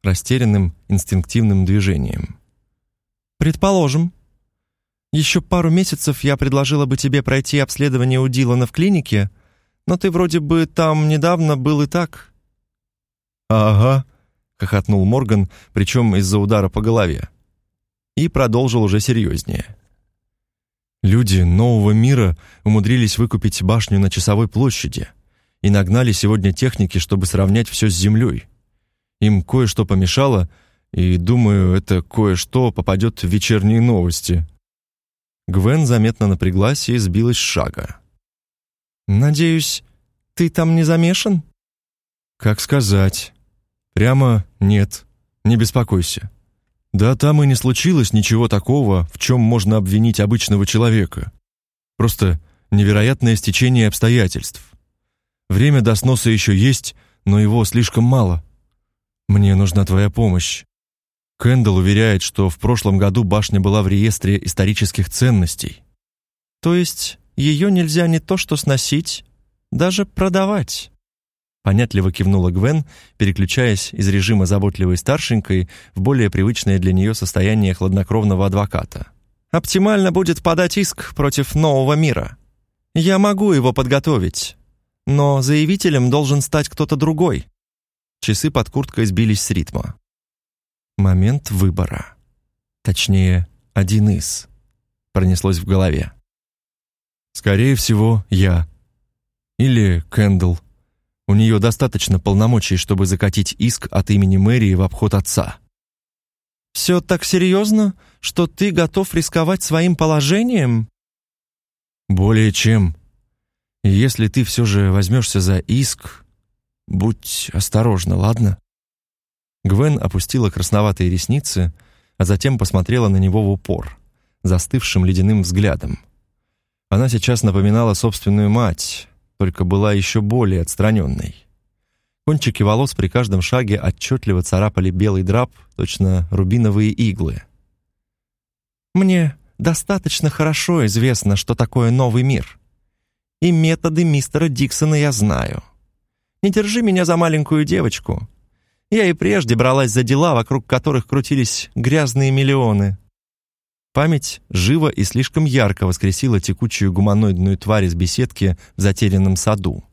растерянным инстинктивным движением. Предположим. Еще пару месяцев я предложила бы тебе пройти обследование у Дилана в клинике, но ты вроде бы там недавно был и так. Ага, хохотнул Морган, причем из-за удара по голове. И продолжил уже серьезнее. Люди нового мира умудрились выкупить башню на часовой площади и нагнали сегодня техники, чтобы сравнять все с землей. Им кое-что помешало, и, думаю, это кое-что попадет в вечерние новости. Гвен заметно напряглась и сбилась с шага. «Надеюсь, ты там не замешан?» «Как сказать?» Прямо нет, не беспокойся. Да там и не случилось ничего такого, в чем можно обвинить обычного человека. Просто невероятное стечение обстоятельств. Время до сноса еще есть, но его слишком мало. Мне нужна твоя помощь. Кэндалл уверяет, что в прошлом году башня была в реестре исторических ценностей. То есть ее нельзя не то что сносить, даже продавать. Понятливо кивнула Гвен, переключаясь из режима заботливой старшенькой в более привычное для нее состояние хладнокровного адвоката. «Оптимально будет подать иск против нового мира. Я могу его подготовить, но заявителем должен стать кто-то другой». Часы под курткой сбились с ритма. Момент выбора. Точнее, один из. Пронеслось в голове. «Скорее всего, я. Или Кэндл». У нее достаточно полномочий, чтобы закатить иск от имени мэрии в обход отца. «Все так серьезно, что ты готов рисковать своим положением?» «Более чем. Если ты все же возьмешься за иск, будь осторожна, ладно?» Гвен опустила красноватые ресницы, а затем посмотрела на него в упор, застывшим ледяным взглядом. Она сейчас напоминала собственную мать, только была еще более отстраненной. Кончики волос при каждом шаге отчетливо царапали белый драп, точно рубиновые иглы. «Мне достаточно хорошо известно, что такое новый мир. И методы мистера Диксона я знаю. Не держи меня за маленькую девочку. Я и прежде бралась за дела, вокруг которых крутились грязные миллионы. Память живо и слишком ярко воскресила текучую гуманоидную тварь из беседки в затерянном саду.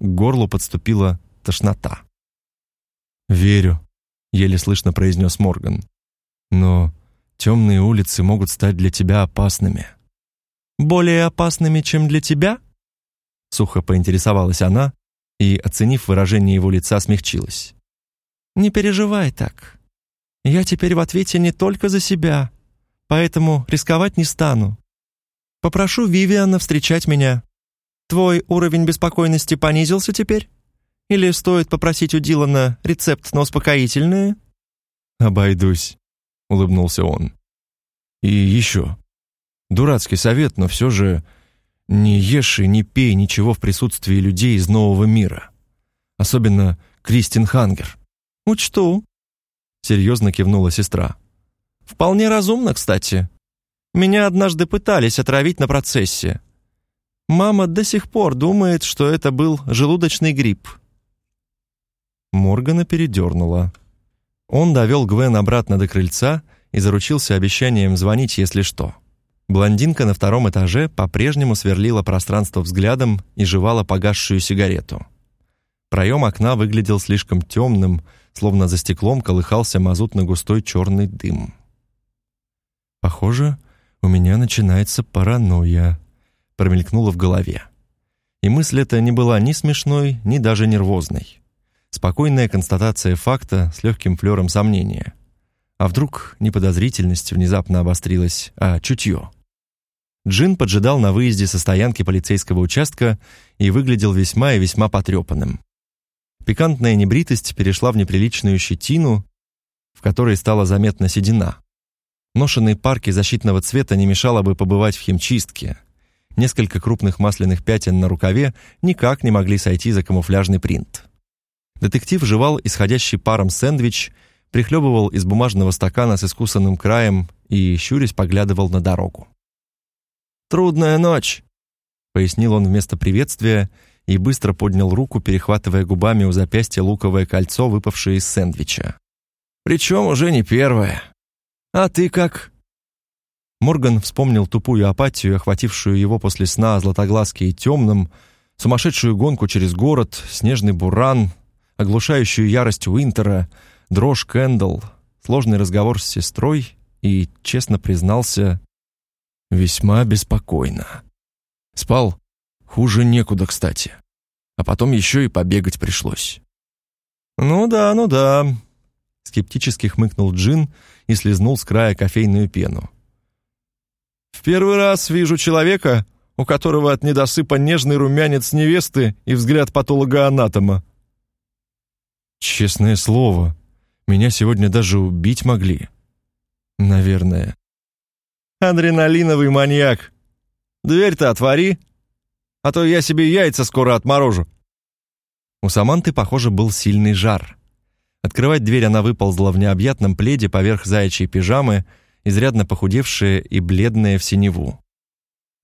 К горлу подступила тошнота. «Верю», — еле слышно произнес Морган. «Но темные улицы могут стать для тебя опасными». «Более опасными, чем для тебя?» Сухо поинтересовалась она и, оценив выражение его лица, смягчилась. «Не переживай так. Я теперь в ответе не только за себя, поэтому рисковать не стану. Попрошу Вивиана встречать меня. Твой уровень беспокойности понизился теперь? Или стоит попросить у Дилана рецепт на успокоительное?» «Обойдусь», — улыбнулся он. «И еще. Дурацкий совет, но все же не ешь и не пей ничего в присутствии людей из нового мира. Особенно Кристин Хангер». «Учту», — серьезно кивнула сестра. Вполне разумно, кстати. Меня однажды пытались отравить на процессе. Мама до сих пор думает, что это был желудочный грипп. Моргана передернула. Он довел Гвен обратно до крыльца и заручился обещанием звонить, если что. Блондинка на втором этаже по-прежнему сверлила пространство взглядом и жевала погасшую сигарету. Проем окна выглядел слишком темным, словно за стеклом колыхался мазутно-густой черный дым. «Похоже, у меня начинается паранойя», — промелькнула в голове. И мысль эта не была ни смешной, ни даже нервозной. Спокойная констатация факта с легким флером сомнения. А вдруг не подозрительность внезапно обострилась, а чутье? Джин поджидал на выезде со стоянки полицейского участка и выглядел весьма и весьма потрепанным. Пикантная небритость перешла в неприличную щетину, в которой стала заметна седина. Ношенной парке защитного цвета не мешало бы побывать в химчистке. Несколько крупных масляных пятен на рукаве никак не могли сойти за камуфляжный принт. Детектив жевал исходящий паром сэндвич, прихлебывал из бумажного стакана с искусанным краем и, щурясь, поглядывал на дорогу. «Трудная ночь», — пояснил он вместо приветствия и быстро поднял руку, перехватывая губами у запястья луковое кольцо, выпавшее из сэндвича. «Причем уже не первое». «А ты как?» Морган вспомнил тупую апатию, охватившую его после сна о Златоглазке и Темном, сумасшедшую гонку через город, снежный буран, оглушающую ярость Уинтера, дрожь Кэндл, сложный разговор с сестрой и, честно признался, весьма беспокойно. Спал хуже некуда, кстати. А потом еще и побегать пришлось. «Ну да, ну да», — скептически хмыкнул Джин, — и слезнул с края кофейную пену. «В первый раз вижу человека, у которого от недосыпа нежный румянец невесты и взгляд патолога-анатома». «Честное слово, меня сегодня даже убить могли. Наверное». «Адреналиновый маньяк! Дверь-то отвори, а то я себе яйца скоро отморожу». У Саманты, похоже, был сильный жар — Открывать дверь она выползла в необъятном пледе поверх заячьей пижамы, изрядно похудевшая и бледная в синеву.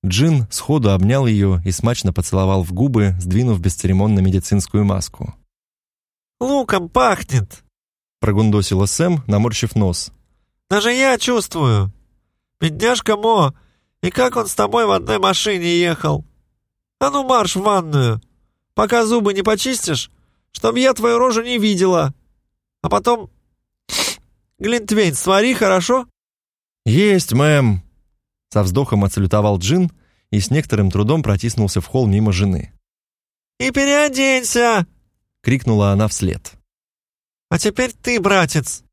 Джин сходу обнял ее и смачно поцеловал в губы, сдвинув бесцеремонно медицинскую маску. «Луком пахнет!» прогундосила Сэм, наморщив нос. «Даже я чувствую! Бедняжка Мо! И как он с тобой в одной машине ехал? А ну марш в ванную! Пока зубы не почистишь, чтоб я твою рожу не видела! А потом... Глинтвейн свари, хорошо?» «Есть, мэм!» Со вздохом отсалютовал Джин и с некоторым трудом протиснулся в холл мимо жены. «И переоденься!» — крикнула она вслед. «А теперь ты, братец!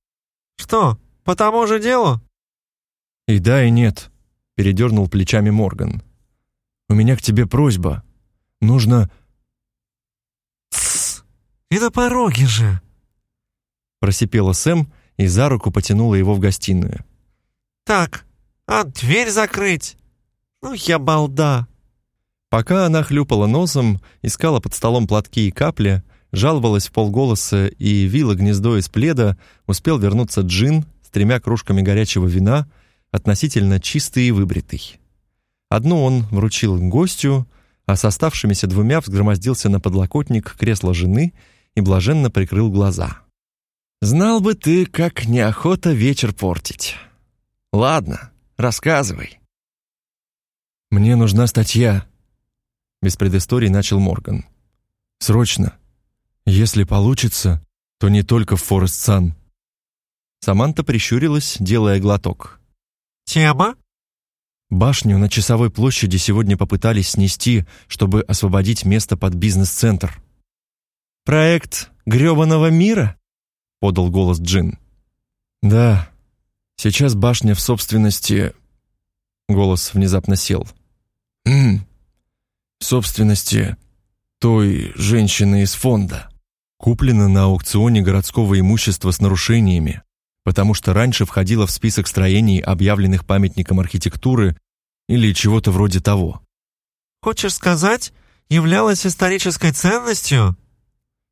Что, по тому же делу?» «И да, и нет», — передернул плечами Морган. «У меня к тебе просьба. Нужно...» «Тссс! И на пороге же!» Просипела Сэм и за руку потянула его в гостиную. «Так, а дверь закрыть? Ну, я балда!» Пока она хлюпала носом, искала под столом платки и капли, жаловалась в полголоса и вила гнездо из пледа, успел вернуться Джин с тремя кружками горячего вина, относительно чистый и выбритый. Одну он вручил гостю, а с оставшимися двумя взгромоздился на подлокотник кресла жены и блаженно прикрыл глаза. «Знал бы ты, как неохота вечер портить. Ладно, рассказывай». «Мне нужна статья», — без предыстории начал Морган. «Срочно». Если получится, то не только в Форест Сан. Саманта прищурилась, делая глоток. Тема? Башню на часовой площади сегодня попытались снести, чтобы освободить место под бизнес-центр. Проект грёбаного мира? Подал голос Джин. Да. Сейчас башня в собственности Голос внезапно сел. «М в собственности той женщины из фонда. Куплено на аукционе городского имущества с нарушениями, потому что раньше входило в список строений, объявленных памятником архитектуры или чего-то вроде того. «Хочешь сказать, являлась исторической ценностью?»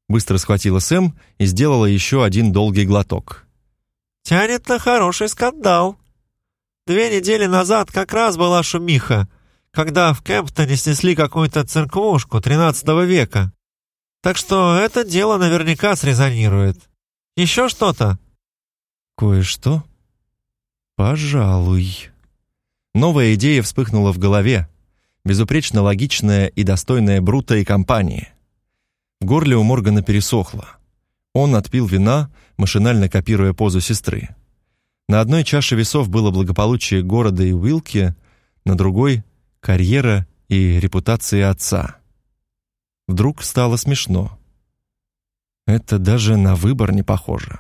Быстро схватила Сэм и сделала еще один долгий глоток. «Тянет на хороший скандал. Две недели назад как раз была шумиха, когда в Кемптоне снесли какую-то церквушку XIII века. Так что это дело наверняка срезонирует. Еще что-то?» «Кое-что? Пожалуй». Новая идея вспыхнула в голове, безупречно логичная и достойная Брута и компании. В горле у Моргана пересохло. Он отпил вина, машинально копируя позу сестры. На одной чаше весов было благополучие города и Уилки, на другой — карьера и репутация отца. Вдруг стало смешно. Это даже на выбор не похоже.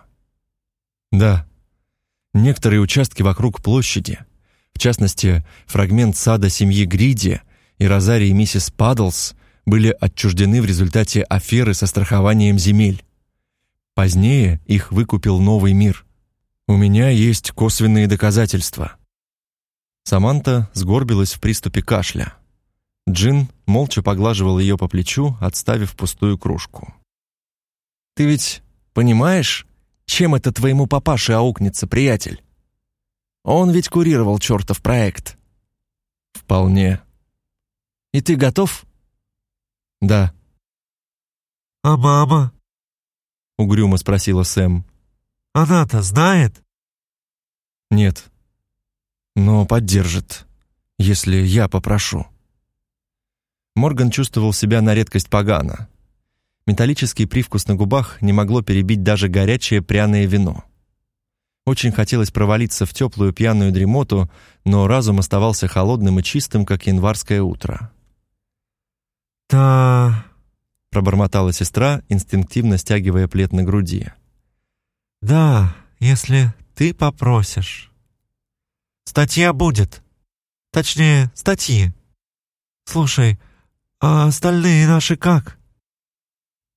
Да, некоторые участки вокруг площади, в частности, фрагмент сада семьи Гриди и розарии миссис Паддлс, были отчуждены в результате аферы со страхованием земель. Позднее их выкупил новый мир. У меня есть косвенные доказательства. Саманта сгорбилась в приступе кашля. Джин молча поглаживал ее по плечу, отставив пустую кружку. «Ты ведь понимаешь, чем это твоему папаше аукнется, приятель? Он ведь курировал чертов проект». «Вполне». «И ты готов?» «Да». «А мама?» — угрюмо спросила Сэм. «Она-то знает?» «Нет, но поддержит, если я попрошу». Морган чувствовал себя на редкость погано. Металлический привкус на губах не могло перебить даже горячее пряное вино. Очень хотелось провалиться в теплую пьяную дремоту, но разум оставался холодным и чистым, как январское утро. «Да...» — пробормотала сестра, инстинктивно стягивая плед на груди. «Да, если ты попросишь. Статья будет. Точнее, статьи. Слушай, «А остальные наши как?»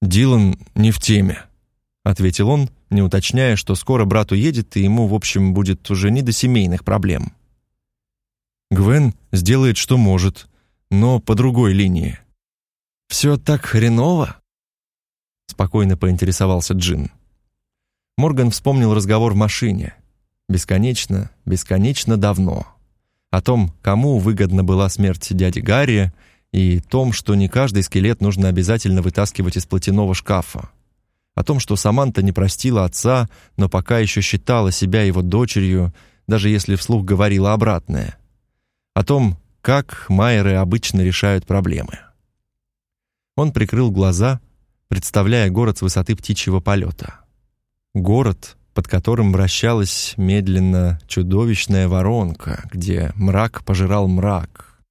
«Дилан не в теме», — ответил он, не уточняя, что скоро брат уедет, и ему, в общем, будет уже не до семейных проблем. Гвен сделает, что может, но по другой линии. «Все так хреново?» — спокойно поинтересовался Джин. Морган вспомнил разговор в машине. Бесконечно, бесконечно давно. о том, кому выгодна была смерть дяди Гарри, и том, что не каждый скелет нужно обязательно вытаскивать из платяного шкафа. О том, что Саманта не простила отца, но пока еще считала себя его дочерью, даже если вслух говорила обратное. О том, как майеры обычно решают проблемы. Он прикрыл глаза, представляя город с высоты птичьего полета. Город, под которым вращалась медленно чудовищная воронка, где мрак пожирал мрак.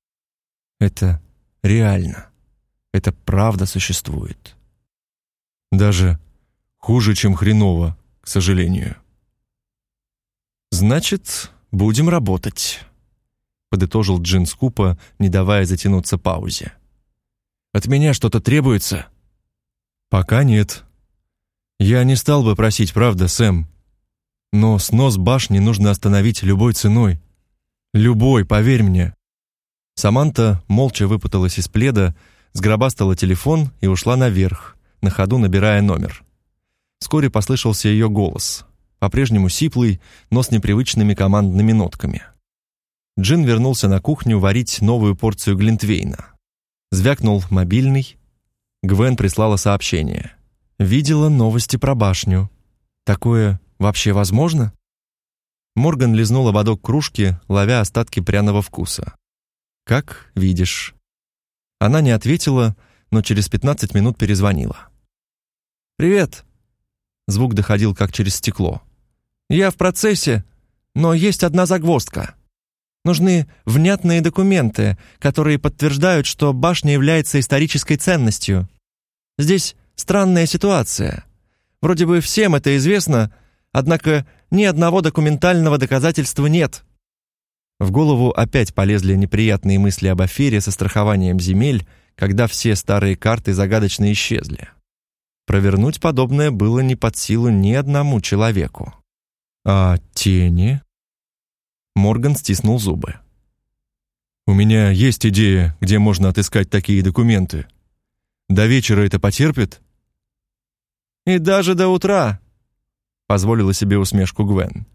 Это реально. Это правда существует. Даже хуже, чем хреново, к сожалению. Значит, будем работать, подытожил Джин скупо, не давая затянуться паузе. От меня что-то требуется? Пока нет. Я не стал бы просить, правда, Сэм. Но снос башни нужно остановить любой ценой. Любой, поверь мне. Саманта молча выпуталась из пледа, сгробастала телефон и ушла наверх, на ходу набирая номер. Вскоре послышался ее голос, по-прежнему сиплый, но с непривычными командными нотками. Джин вернулся на кухню варить новую порцию глинтвейна. Звякнул мобильный. Гвен прислала сообщение. «Видела новости про башню. Такое вообще возможно?» Морган лизнул ободок кружки, ловя остатки пряного вкуса. Как видишь. Она не ответила, но через 15 минут перезвонила. Привет. Звук доходил как через стекло. Я в процессе, но есть одна загвоздка. Нужны внятные документы, которые подтверждают, что башня является исторической ценностью. Здесь странная ситуация. Вроде бы всем это известно, однако ни одного документального доказательства нет. В голову опять полезли неприятные мысли об афере со страхованием земель, когда все старые карты загадочно исчезли. Провернуть подобное было не под силу ни одному человеку. А тени? Морган стиснул зубы. У меня есть идея, где можно отыскать такие документы. До вечера это потерпит? И даже до утра, позволила себе усмешку Гвен.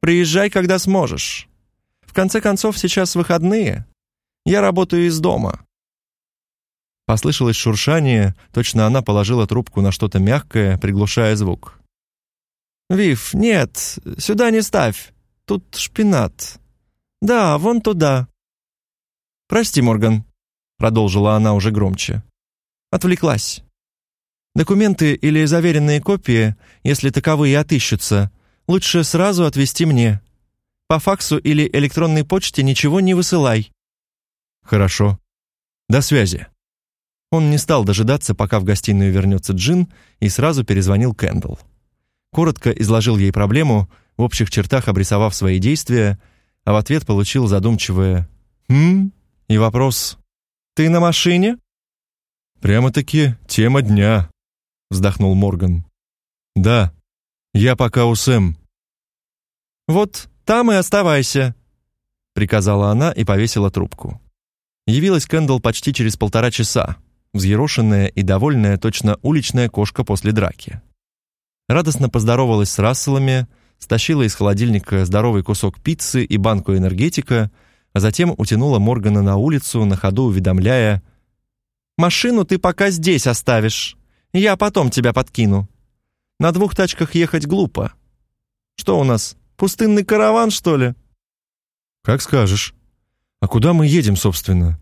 Приезжай, когда сможешь. В конце концов, сейчас выходные. Я работаю из дома». Послышалось шуршание, точно она положила трубку на что-то мягкое, приглушая звук. «Вив, нет, сюда не ставь. Тут шпинат. Да, вон туда». «Прости, Морган», — продолжила она уже громче. «Отвлеклась. Документы или заверенные копии, если таковые отыщутся, лучше сразу отвезти мне. По факсу или электронной почте ничего не высылай». «Хорошо. До связи». Он не стал дожидаться, пока в гостиную вернется Джин, и сразу перезвонил Кэндл. Коротко изложил ей проблему, в общих чертах обрисовав свои действия, а в ответ получил задумчивое «Хм?» и вопрос «Ты на машине?» «Прямо-таки тема дня», — вздохнул Морган. «Да, я пока у Сэм». «Вот там и оставайся», — приказала она и повесила трубку. Явилась Кэндл почти через полтора часа, взъерошенная и довольная точно уличная кошка после драки. Радостно поздоровалась с Расселами, стащила из холодильника здоровый кусок пиццы и банку энергетика, а затем утянула Моргана на улицу, на ходу уведомляя «Машину ты пока здесь оставишь, я потом тебя подкину. На двух тачках ехать глупо. Что у нас, Пустынный караван, что ли?» «Как скажешь. А куда мы едем, собственно?»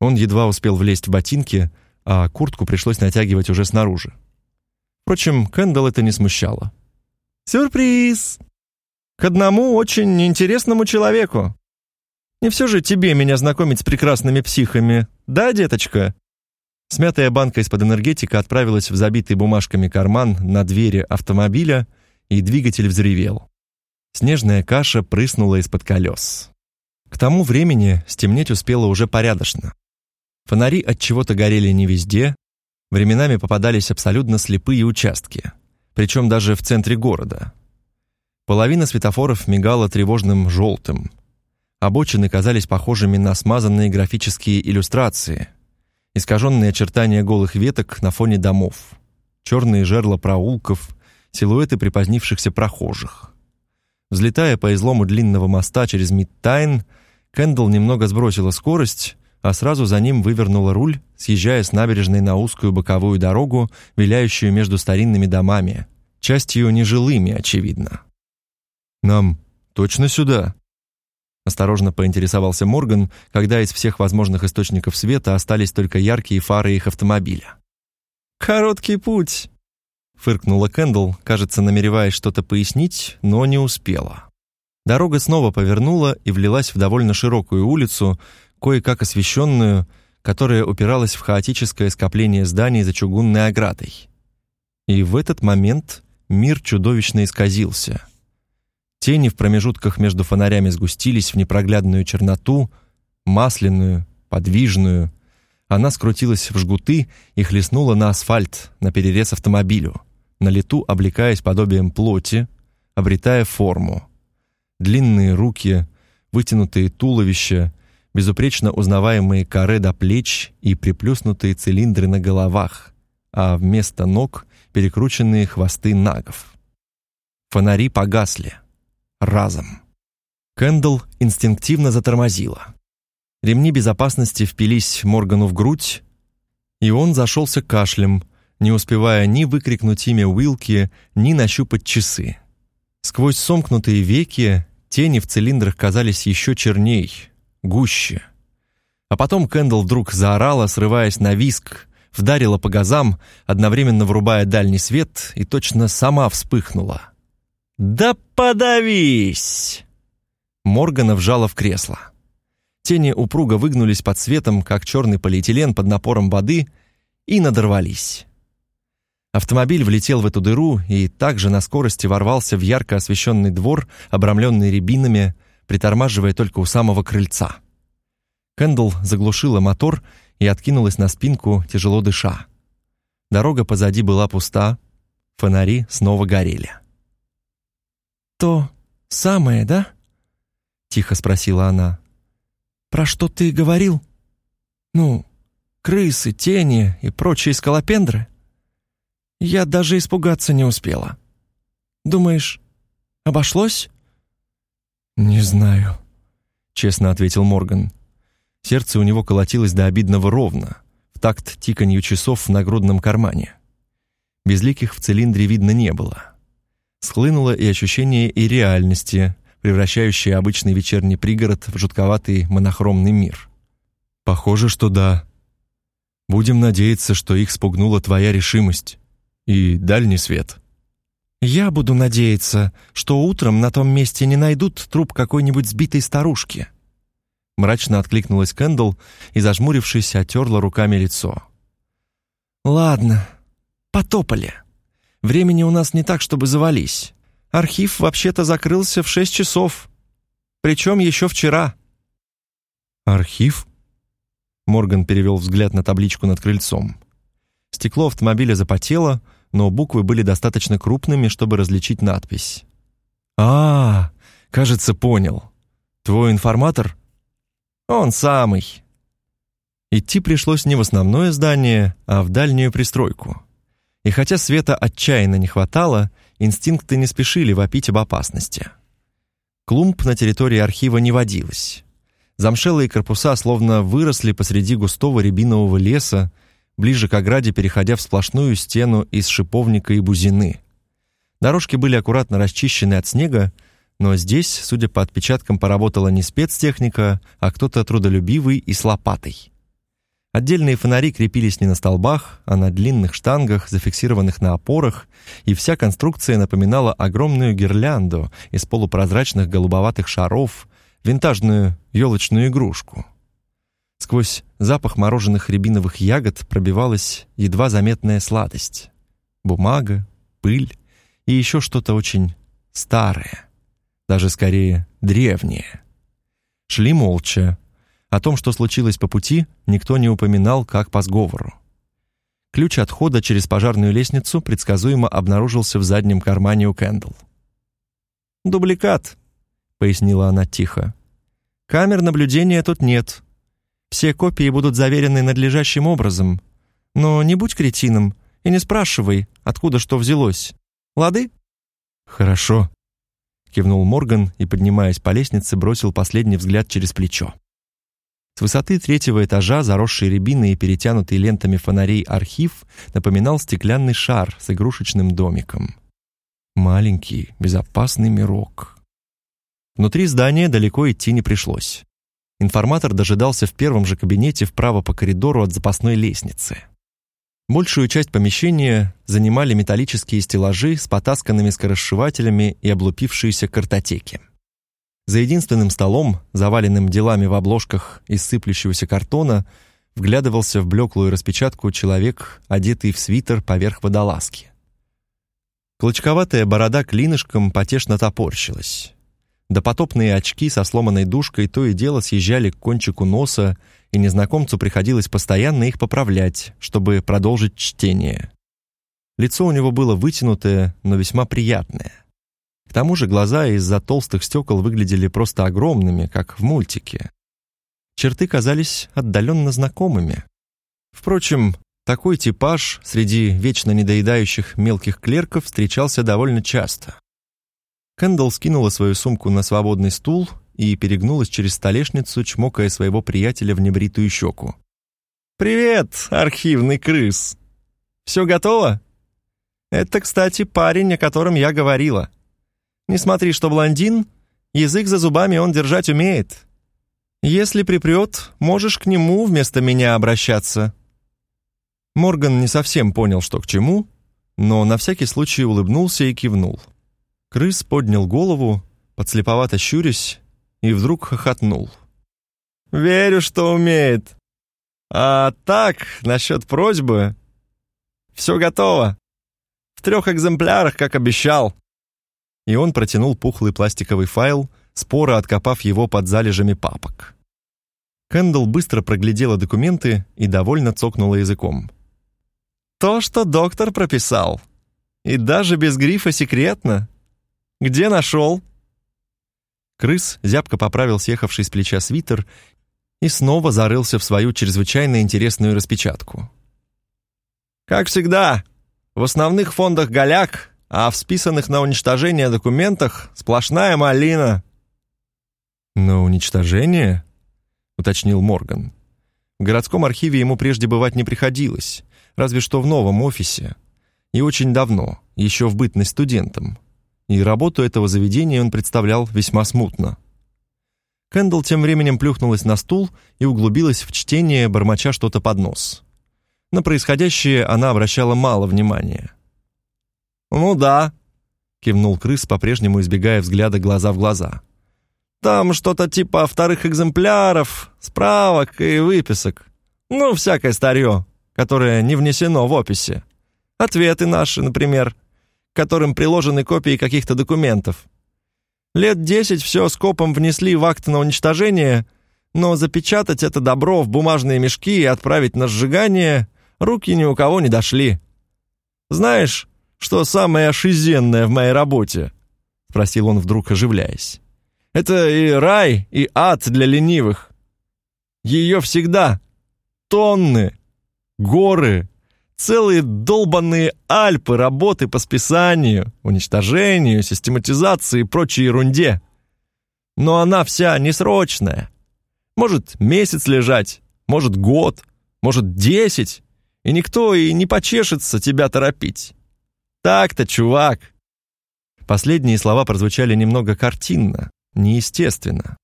Он едва успел влезть в ботинки, а куртку пришлось натягивать уже снаружи. Впрочем, Кэндалл это не смущало. «Сюрприз! К одному очень интересному человеку. Не все же тебе меня знакомить с прекрасными психами, да, деточка?» Смятая банка из-под энергетика отправилась в забитый бумажками карман на двери автомобиля, и двигатель взревел. Снежная каша прыснула из-под колес. К тому времени стемнеть успело уже порядочно. Фонари от чего-то горели не везде, временами попадались абсолютно слепые участки, причем даже в центре города. Половина светофоров мигала тревожным желтым. Обочины казались похожими на смазанные графические иллюстрации, искаженные очертания голых веток на фоне домов, черные жерла проулков, силуэты припозднившихся прохожих. Взлетая по излому длинного моста через Мидтайн, Кэндл немного сбросила скорость, а сразу за ним вывернула руль, съезжая с набережной на узкую боковую дорогу, виляющую между старинными домами, частью нежилыми, очевидно. «Нам точно сюда?» Осторожно поинтересовался Морган, когда из всех возможных источников света остались только яркие фары их автомобиля. «Короткий путь», — фыркнула Кэндл, кажется, намереваясь что-то пояснить, но не успела. Дорога снова повернула и влилась в довольно широкую улицу, кое-как освещенную, которая упиралась в хаотическое скопление зданий за чугунной оградой. И в этот момент мир чудовищно исказился. Тени в промежутках между фонарями сгустились в непроглядную черноту, масляную, подвижную. Она скрутилась в жгуты и хлестнула на асфальт, на перерез автомобилю, на лету облекаясь подобием плоти, обретая форму. Длинные руки, вытянутые туловища, безупречно узнаваемые каре до плеч и приплюснутые цилиндры на головах, а вместо ног перекрученные хвосты нагов. Фонари погасли. Разом. Кэндл инстинктивно затормозила. Ремни безопасности впились Моргану в грудь, и он зашелся кашлем, не успевая ни выкрикнуть имя Уилки, ни нащупать часы. Сквозь сомкнутые веки тени в цилиндрах казались еще черней, гуще. А потом Кэндл вдруг заорала, срываясь на виск, вдарила по газам, одновременно врубая дальний свет, и точно сама вспыхнула. «Да подавись!» Моргана вжала в кресло. Тени упруго выгнулись под светом, как черный полиэтилен под напором воды, и надорвались. Автомобиль влетел в эту дыру и также на скорости ворвался в ярко освещенный двор, обрамленный рябинами, притормаживая только у самого крыльца. Кэндл заглушила мотор и откинулась на спинку, тяжело дыша. Дорога позади была пуста, фонари снова горели. «То самое, да?» — тихо спросила она. «Про что ты говорил? Ну, крысы, тени и прочие скалопендры? Я даже испугаться не успела. Думаешь, обошлось?» «Не знаю», — честно ответил Морган. Сердце у него колотилось до обидного ровно, в такт тиканью часов в нагрудном кармане. Безликих в цилиндре видно не было. Схлынуло и ощущение и реальности, превращающее обычный вечерний пригород в жутковатый монохромный мир. «Похоже, что да. Будем надеяться, что их спугнула твоя решимость и дальний свет». Я буду надеяться, что утром на том месте не найдут труп какой-нибудь сбитой старушки. Мрачно откликнулась Кэндл и, зажмурившись, отерла руками лицо. Ладно, потопали. Времени у нас не так, чтобы завались. Архив вообще-то закрылся в шесть часов. Причем еще вчера. Архив? Морган перевел взгляд на табличку над крыльцом. Стекло автомобиля запотело, но буквы были достаточно крупными, чтобы различить надпись. «А, кажется, понял. Твой информатор?» «Он самый». Идти пришлось не в основное здание, а в дальнюю пристройку. И хотя света отчаянно не хватало, инстинкты не спешили вопить об опасности. Клумб на территории архива не водилось. Замшелые корпуса словно выросли посреди густого рябинового леса, ближе к ограде переходя в сплошную стену из шиповника и бузины. Дорожки были аккуратно расчищены от снега, но здесь, судя по отпечаткам, поработала не спецтехника, а кто-то трудолюбивый и с лопатой. Отдельные фонари крепились не на столбах, а на длинных штангах, зафиксированных на опорах, и вся конструкция напоминала огромную гирлянду из полупрозрачных голубоватых шаров, винтажную елочную игрушку. Сквозь запах мороженых рябиновых ягод пробивалась едва заметная сладость. Бумага, пыль и еще что-то очень старое, даже скорее древнее. Шли молча. О том, что случилось по пути, никто не упоминал, как по сговору. Ключ отхода через пожарную лестницу предсказуемо обнаружился в заднем кармане у Кэндл. «Дубликат», — пояснила она тихо. «Камер наблюдения тут нет, все копии будут заверены надлежащим образом. Но не будь кретином и не спрашивай, откуда что взялось. Лады? Хорошо, кивнул Морган и, поднимаясь по лестнице, бросил последний взгляд через плечо. С высоты третьего этажа, заросший рябиной и перетянутый лентами фонарей архив напоминал стеклянный шар с игрушечным домиком. Маленький, безопасный мирок. Внутри здания далеко идти не пришлось. Информатор дожидался в первом же кабинете вправо по коридору от запасной лестницы. Большую часть помещения занимали металлические стеллажи с потасканными скоросшивателями и облупившиеся картотеки. За единственным столом, заваленным делами в обложках из сыплющегося картона, вглядывался в блеклую распечатку человек, одетый в свитер поверх водолазки. Клочковатая борода клинышком потешно топорщилась. Допотопные очки со сломанной дужкой то и дело съезжали к кончику носа, и незнакомцу приходилось постоянно их поправлять, чтобы продолжить чтение. Лицо у него было вытянутое, но весьма приятное. К тому же глаза из-за толстых стекол выглядели просто огромными, как в мультике. Черты казались отдаленно знакомыми. Впрочем, такой типаж среди вечно недоедающих мелких клерков встречался довольно часто. Кэндалл скинула свою сумку на свободный стул и перегнулась через столешницу, чмокая своего приятеля в небритую щеку. «Привет, архивный крыс! Все готово? Это, кстати, парень, о котором я говорила. Не смотри, что блондин, язык за зубами он держать умеет. Если припрет, можешь к нему вместо меня обращаться». Морган не совсем понял, что к чему, но на всякий случай улыбнулся и кивнул. Крыс поднял голову, подслеповато щурясь, и вдруг хохотнул. «Верю, что умеет. А так, насчет просьбы. Все готово. В трех экземплярах, как обещал и он протянул пухлый пластиковый файл, споро откопав его под залежами папок. Кэндалл быстро проглядела документы и довольно цокнула языком. «То, что доктор прописал. И даже без грифа секретно. Где нашел?» Крыс зябко поправил съехавший с плеча свитер и снова зарылся в свою чрезвычайно интересную распечатку. «Как всегда, в основных фондах голяк а в списанных на уничтожение документах сплошная малина». «На уничтожение?» — уточнил Морган. В городском архиве ему прежде бывать не приходилось, разве что в новом офисе. И очень давно, еще в бытность студентом. И работу этого заведения он представлял весьма смутно. Кэндалл тем временем плюхнулась на стул и углубилась в чтение, бормоча что-то под нос. На происходящее она обращала мало внимания. «Ну да», — кивнул крыс, по-прежнему избегая взгляда глаза в глаза. «Там что-то типа вторых экземпляров, справок и выписок. Ну, всякое старье, которое не внесено в описи. Ответы наши, например, которым приложены копии каких-то документов. Лет десять все скопом внесли в акт на уничтожение, но запечатать это добро в бумажные мешки и отправить на сжигание руки ни у кого не дошли. Знаешь, что самое ошизенное в моей работе?» — спросил он вдруг, оживляясь. «Это и рай, и ад для ленивых. Ее всегда тонны, горы, целые долбанные Альпы работы по списанию, уничтожению, систематизации и прочей ерунде. Но она вся несрочная. Может месяц лежать, может год, может десять, и никто и не почешется тебя торопить. Так-то, чувак!» Последние слова прозвучали немного картинно, неестественно.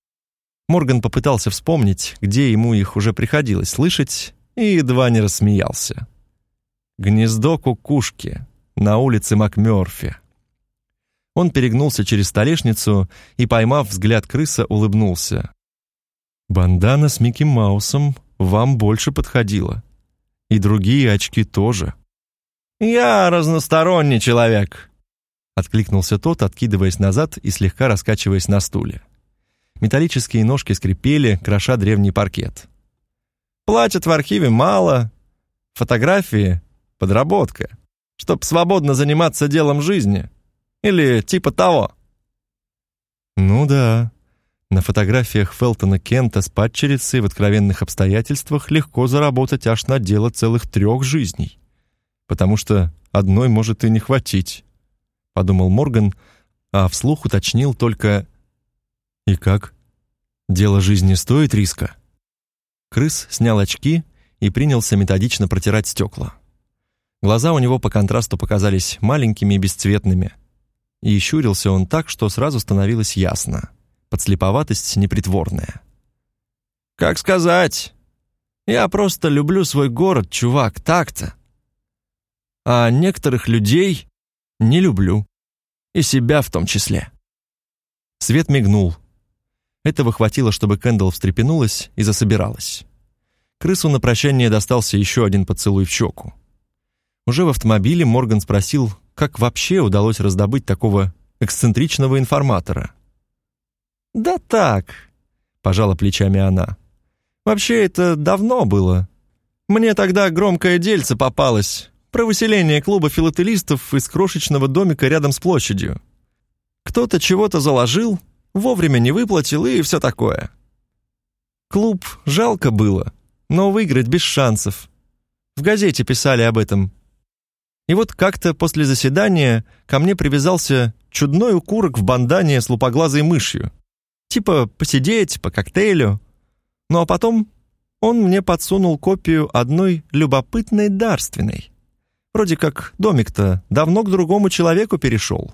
Морган попытался вспомнить, где ему их уже приходилось слышать, и едва не рассмеялся. «Гнездо кукушки» на улице МакМёрфи. Он перегнулся через столешницу и, поймав взгляд крыса, улыбнулся. «Бандана с Микки Маусом вам больше подходила. И другие очки тоже». «Я разносторонний человек», — откликнулся тот, откидываясь назад и слегка раскачиваясь на стуле. Металлические ножки скрипели, кроша древний паркет. «Платят в архиве мало, фотографии — подработка, чтоб свободно заниматься делом жизни. Или типа того». «Ну да», на фотографиях Фелтона Кента с падчерицей в откровенных обстоятельствах легко заработать аж на дело целых трех жизней потому что одной может и не хватить, подумал Морган, а вслух уточнил только «И как? Дело жизни стоит риска?» Крыс снял очки и принялся методично протирать стекла. Глаза у него по контрасту показались маленькими и бесцветными. И щурился он так, что сразу становилось ясно. Подслеповатость непритворная. «Как сказать? Я просто люблю свой город, чувак, так-то. А некоторых людей не люблю. И себя в том числе». Свет мигнул. Этого хватило, чтобы Кэндалл встрепенулась и засобиралась. Крысу на прощание достался еще один поцелуй в щеку. Уже в автомобиле Морган спросил, как вообще удалось раздобыть такого эксцентричного информатора. «Да так», — пожала плечами она. «Вообще это давно было. Мне тогда громкое дельце попалось про выселение клуба филателистов из крошечного домика рядом с площадью. Кто-то чего-то заложил, вовремя не выплатил и все такое. Клуб жалко было, но выиграть без шансов. В газете писали об этом. И вот как-то после заседания ко мне привязался чудной укурок в бандане с лупоглазой мышью. Типа посидеть, по коктейлю. Ну а потом он мне подсунул копию одной любопытной дарственной. Вроде как домик-то давно к другому человеку перешел.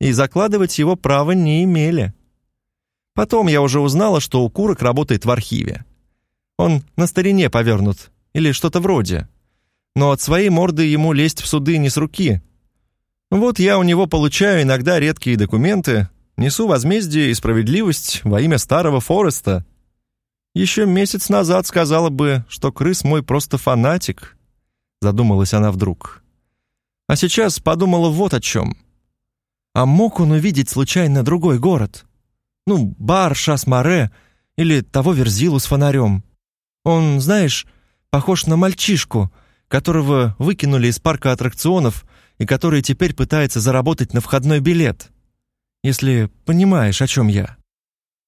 И закладывать его права не имели. Потом я уже узнала, что укурок работает в архиве. Он на старине повернут, или что-то вроде но от своей морды ему лезть в суды не с руки. Вот я у него получаю иногда редкие документы, несу возмездие и справедливость во имя старого Фореста. Еще месяц назад сказала бы, что крыс мой просто фанатик, задумалась она вдруг. А сейчас подумала вот о чем. А мог он увидеть случайно другой город? Ну, бар Шас-Маре или того Верзилу с фонарем. Он, знаешь, похож на мальчишку — которого выкинули из парка аттракционов и который теперь пытается заработать на входной билет. Если понимаешь, о чем я.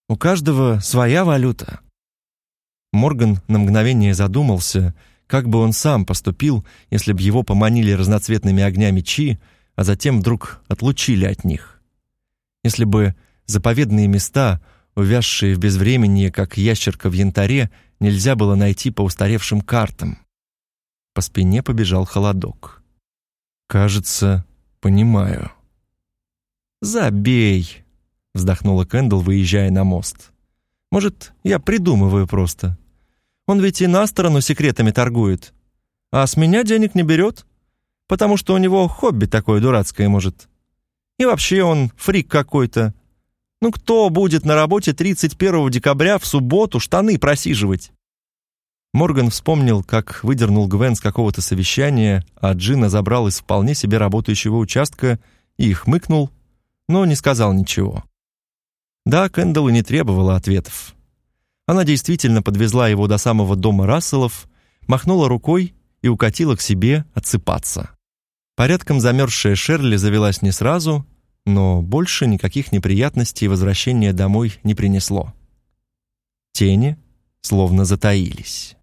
У каждого своя валюта. Морган на мгновение задумался, как бы он сам поступил, если бы его поманили разноцветными огнями Чи, а затем вдруг отлучили от них. Если бы заповедные места, увязшие в безвременье, как ящерка в янтаре, нельзя было найти по устаревшим картам. По спине побежал холодок. «Кажется, понимаю». «Забей», — вздохнула Кэндл, выезжая на мост. «Может, я придумываю просто. Он ведь и на сторону секретами торгует. А с меня денег не берет, потому что у него хобби такое дурацкое, может. И вообще он фрик какой-то. Ну кто будет на работе 31 декабря в субботу штаны просиживать? Морган вспомнил, как выдернул Гвен с какого-то совещания, а Джина забрал из вполне себе работающего участка и хмыкнул, но не сказал ничего. Да, Кэндалл и не требовала ответов. Она действительно подвезла его до самого дома Расселов, махнула рукой и укатила к себе отсыпаться. Порядком замерзшая Шерли завелась не сразу, но больше никаких неприятностей возвращение домой не принесло. Тени словно затаились.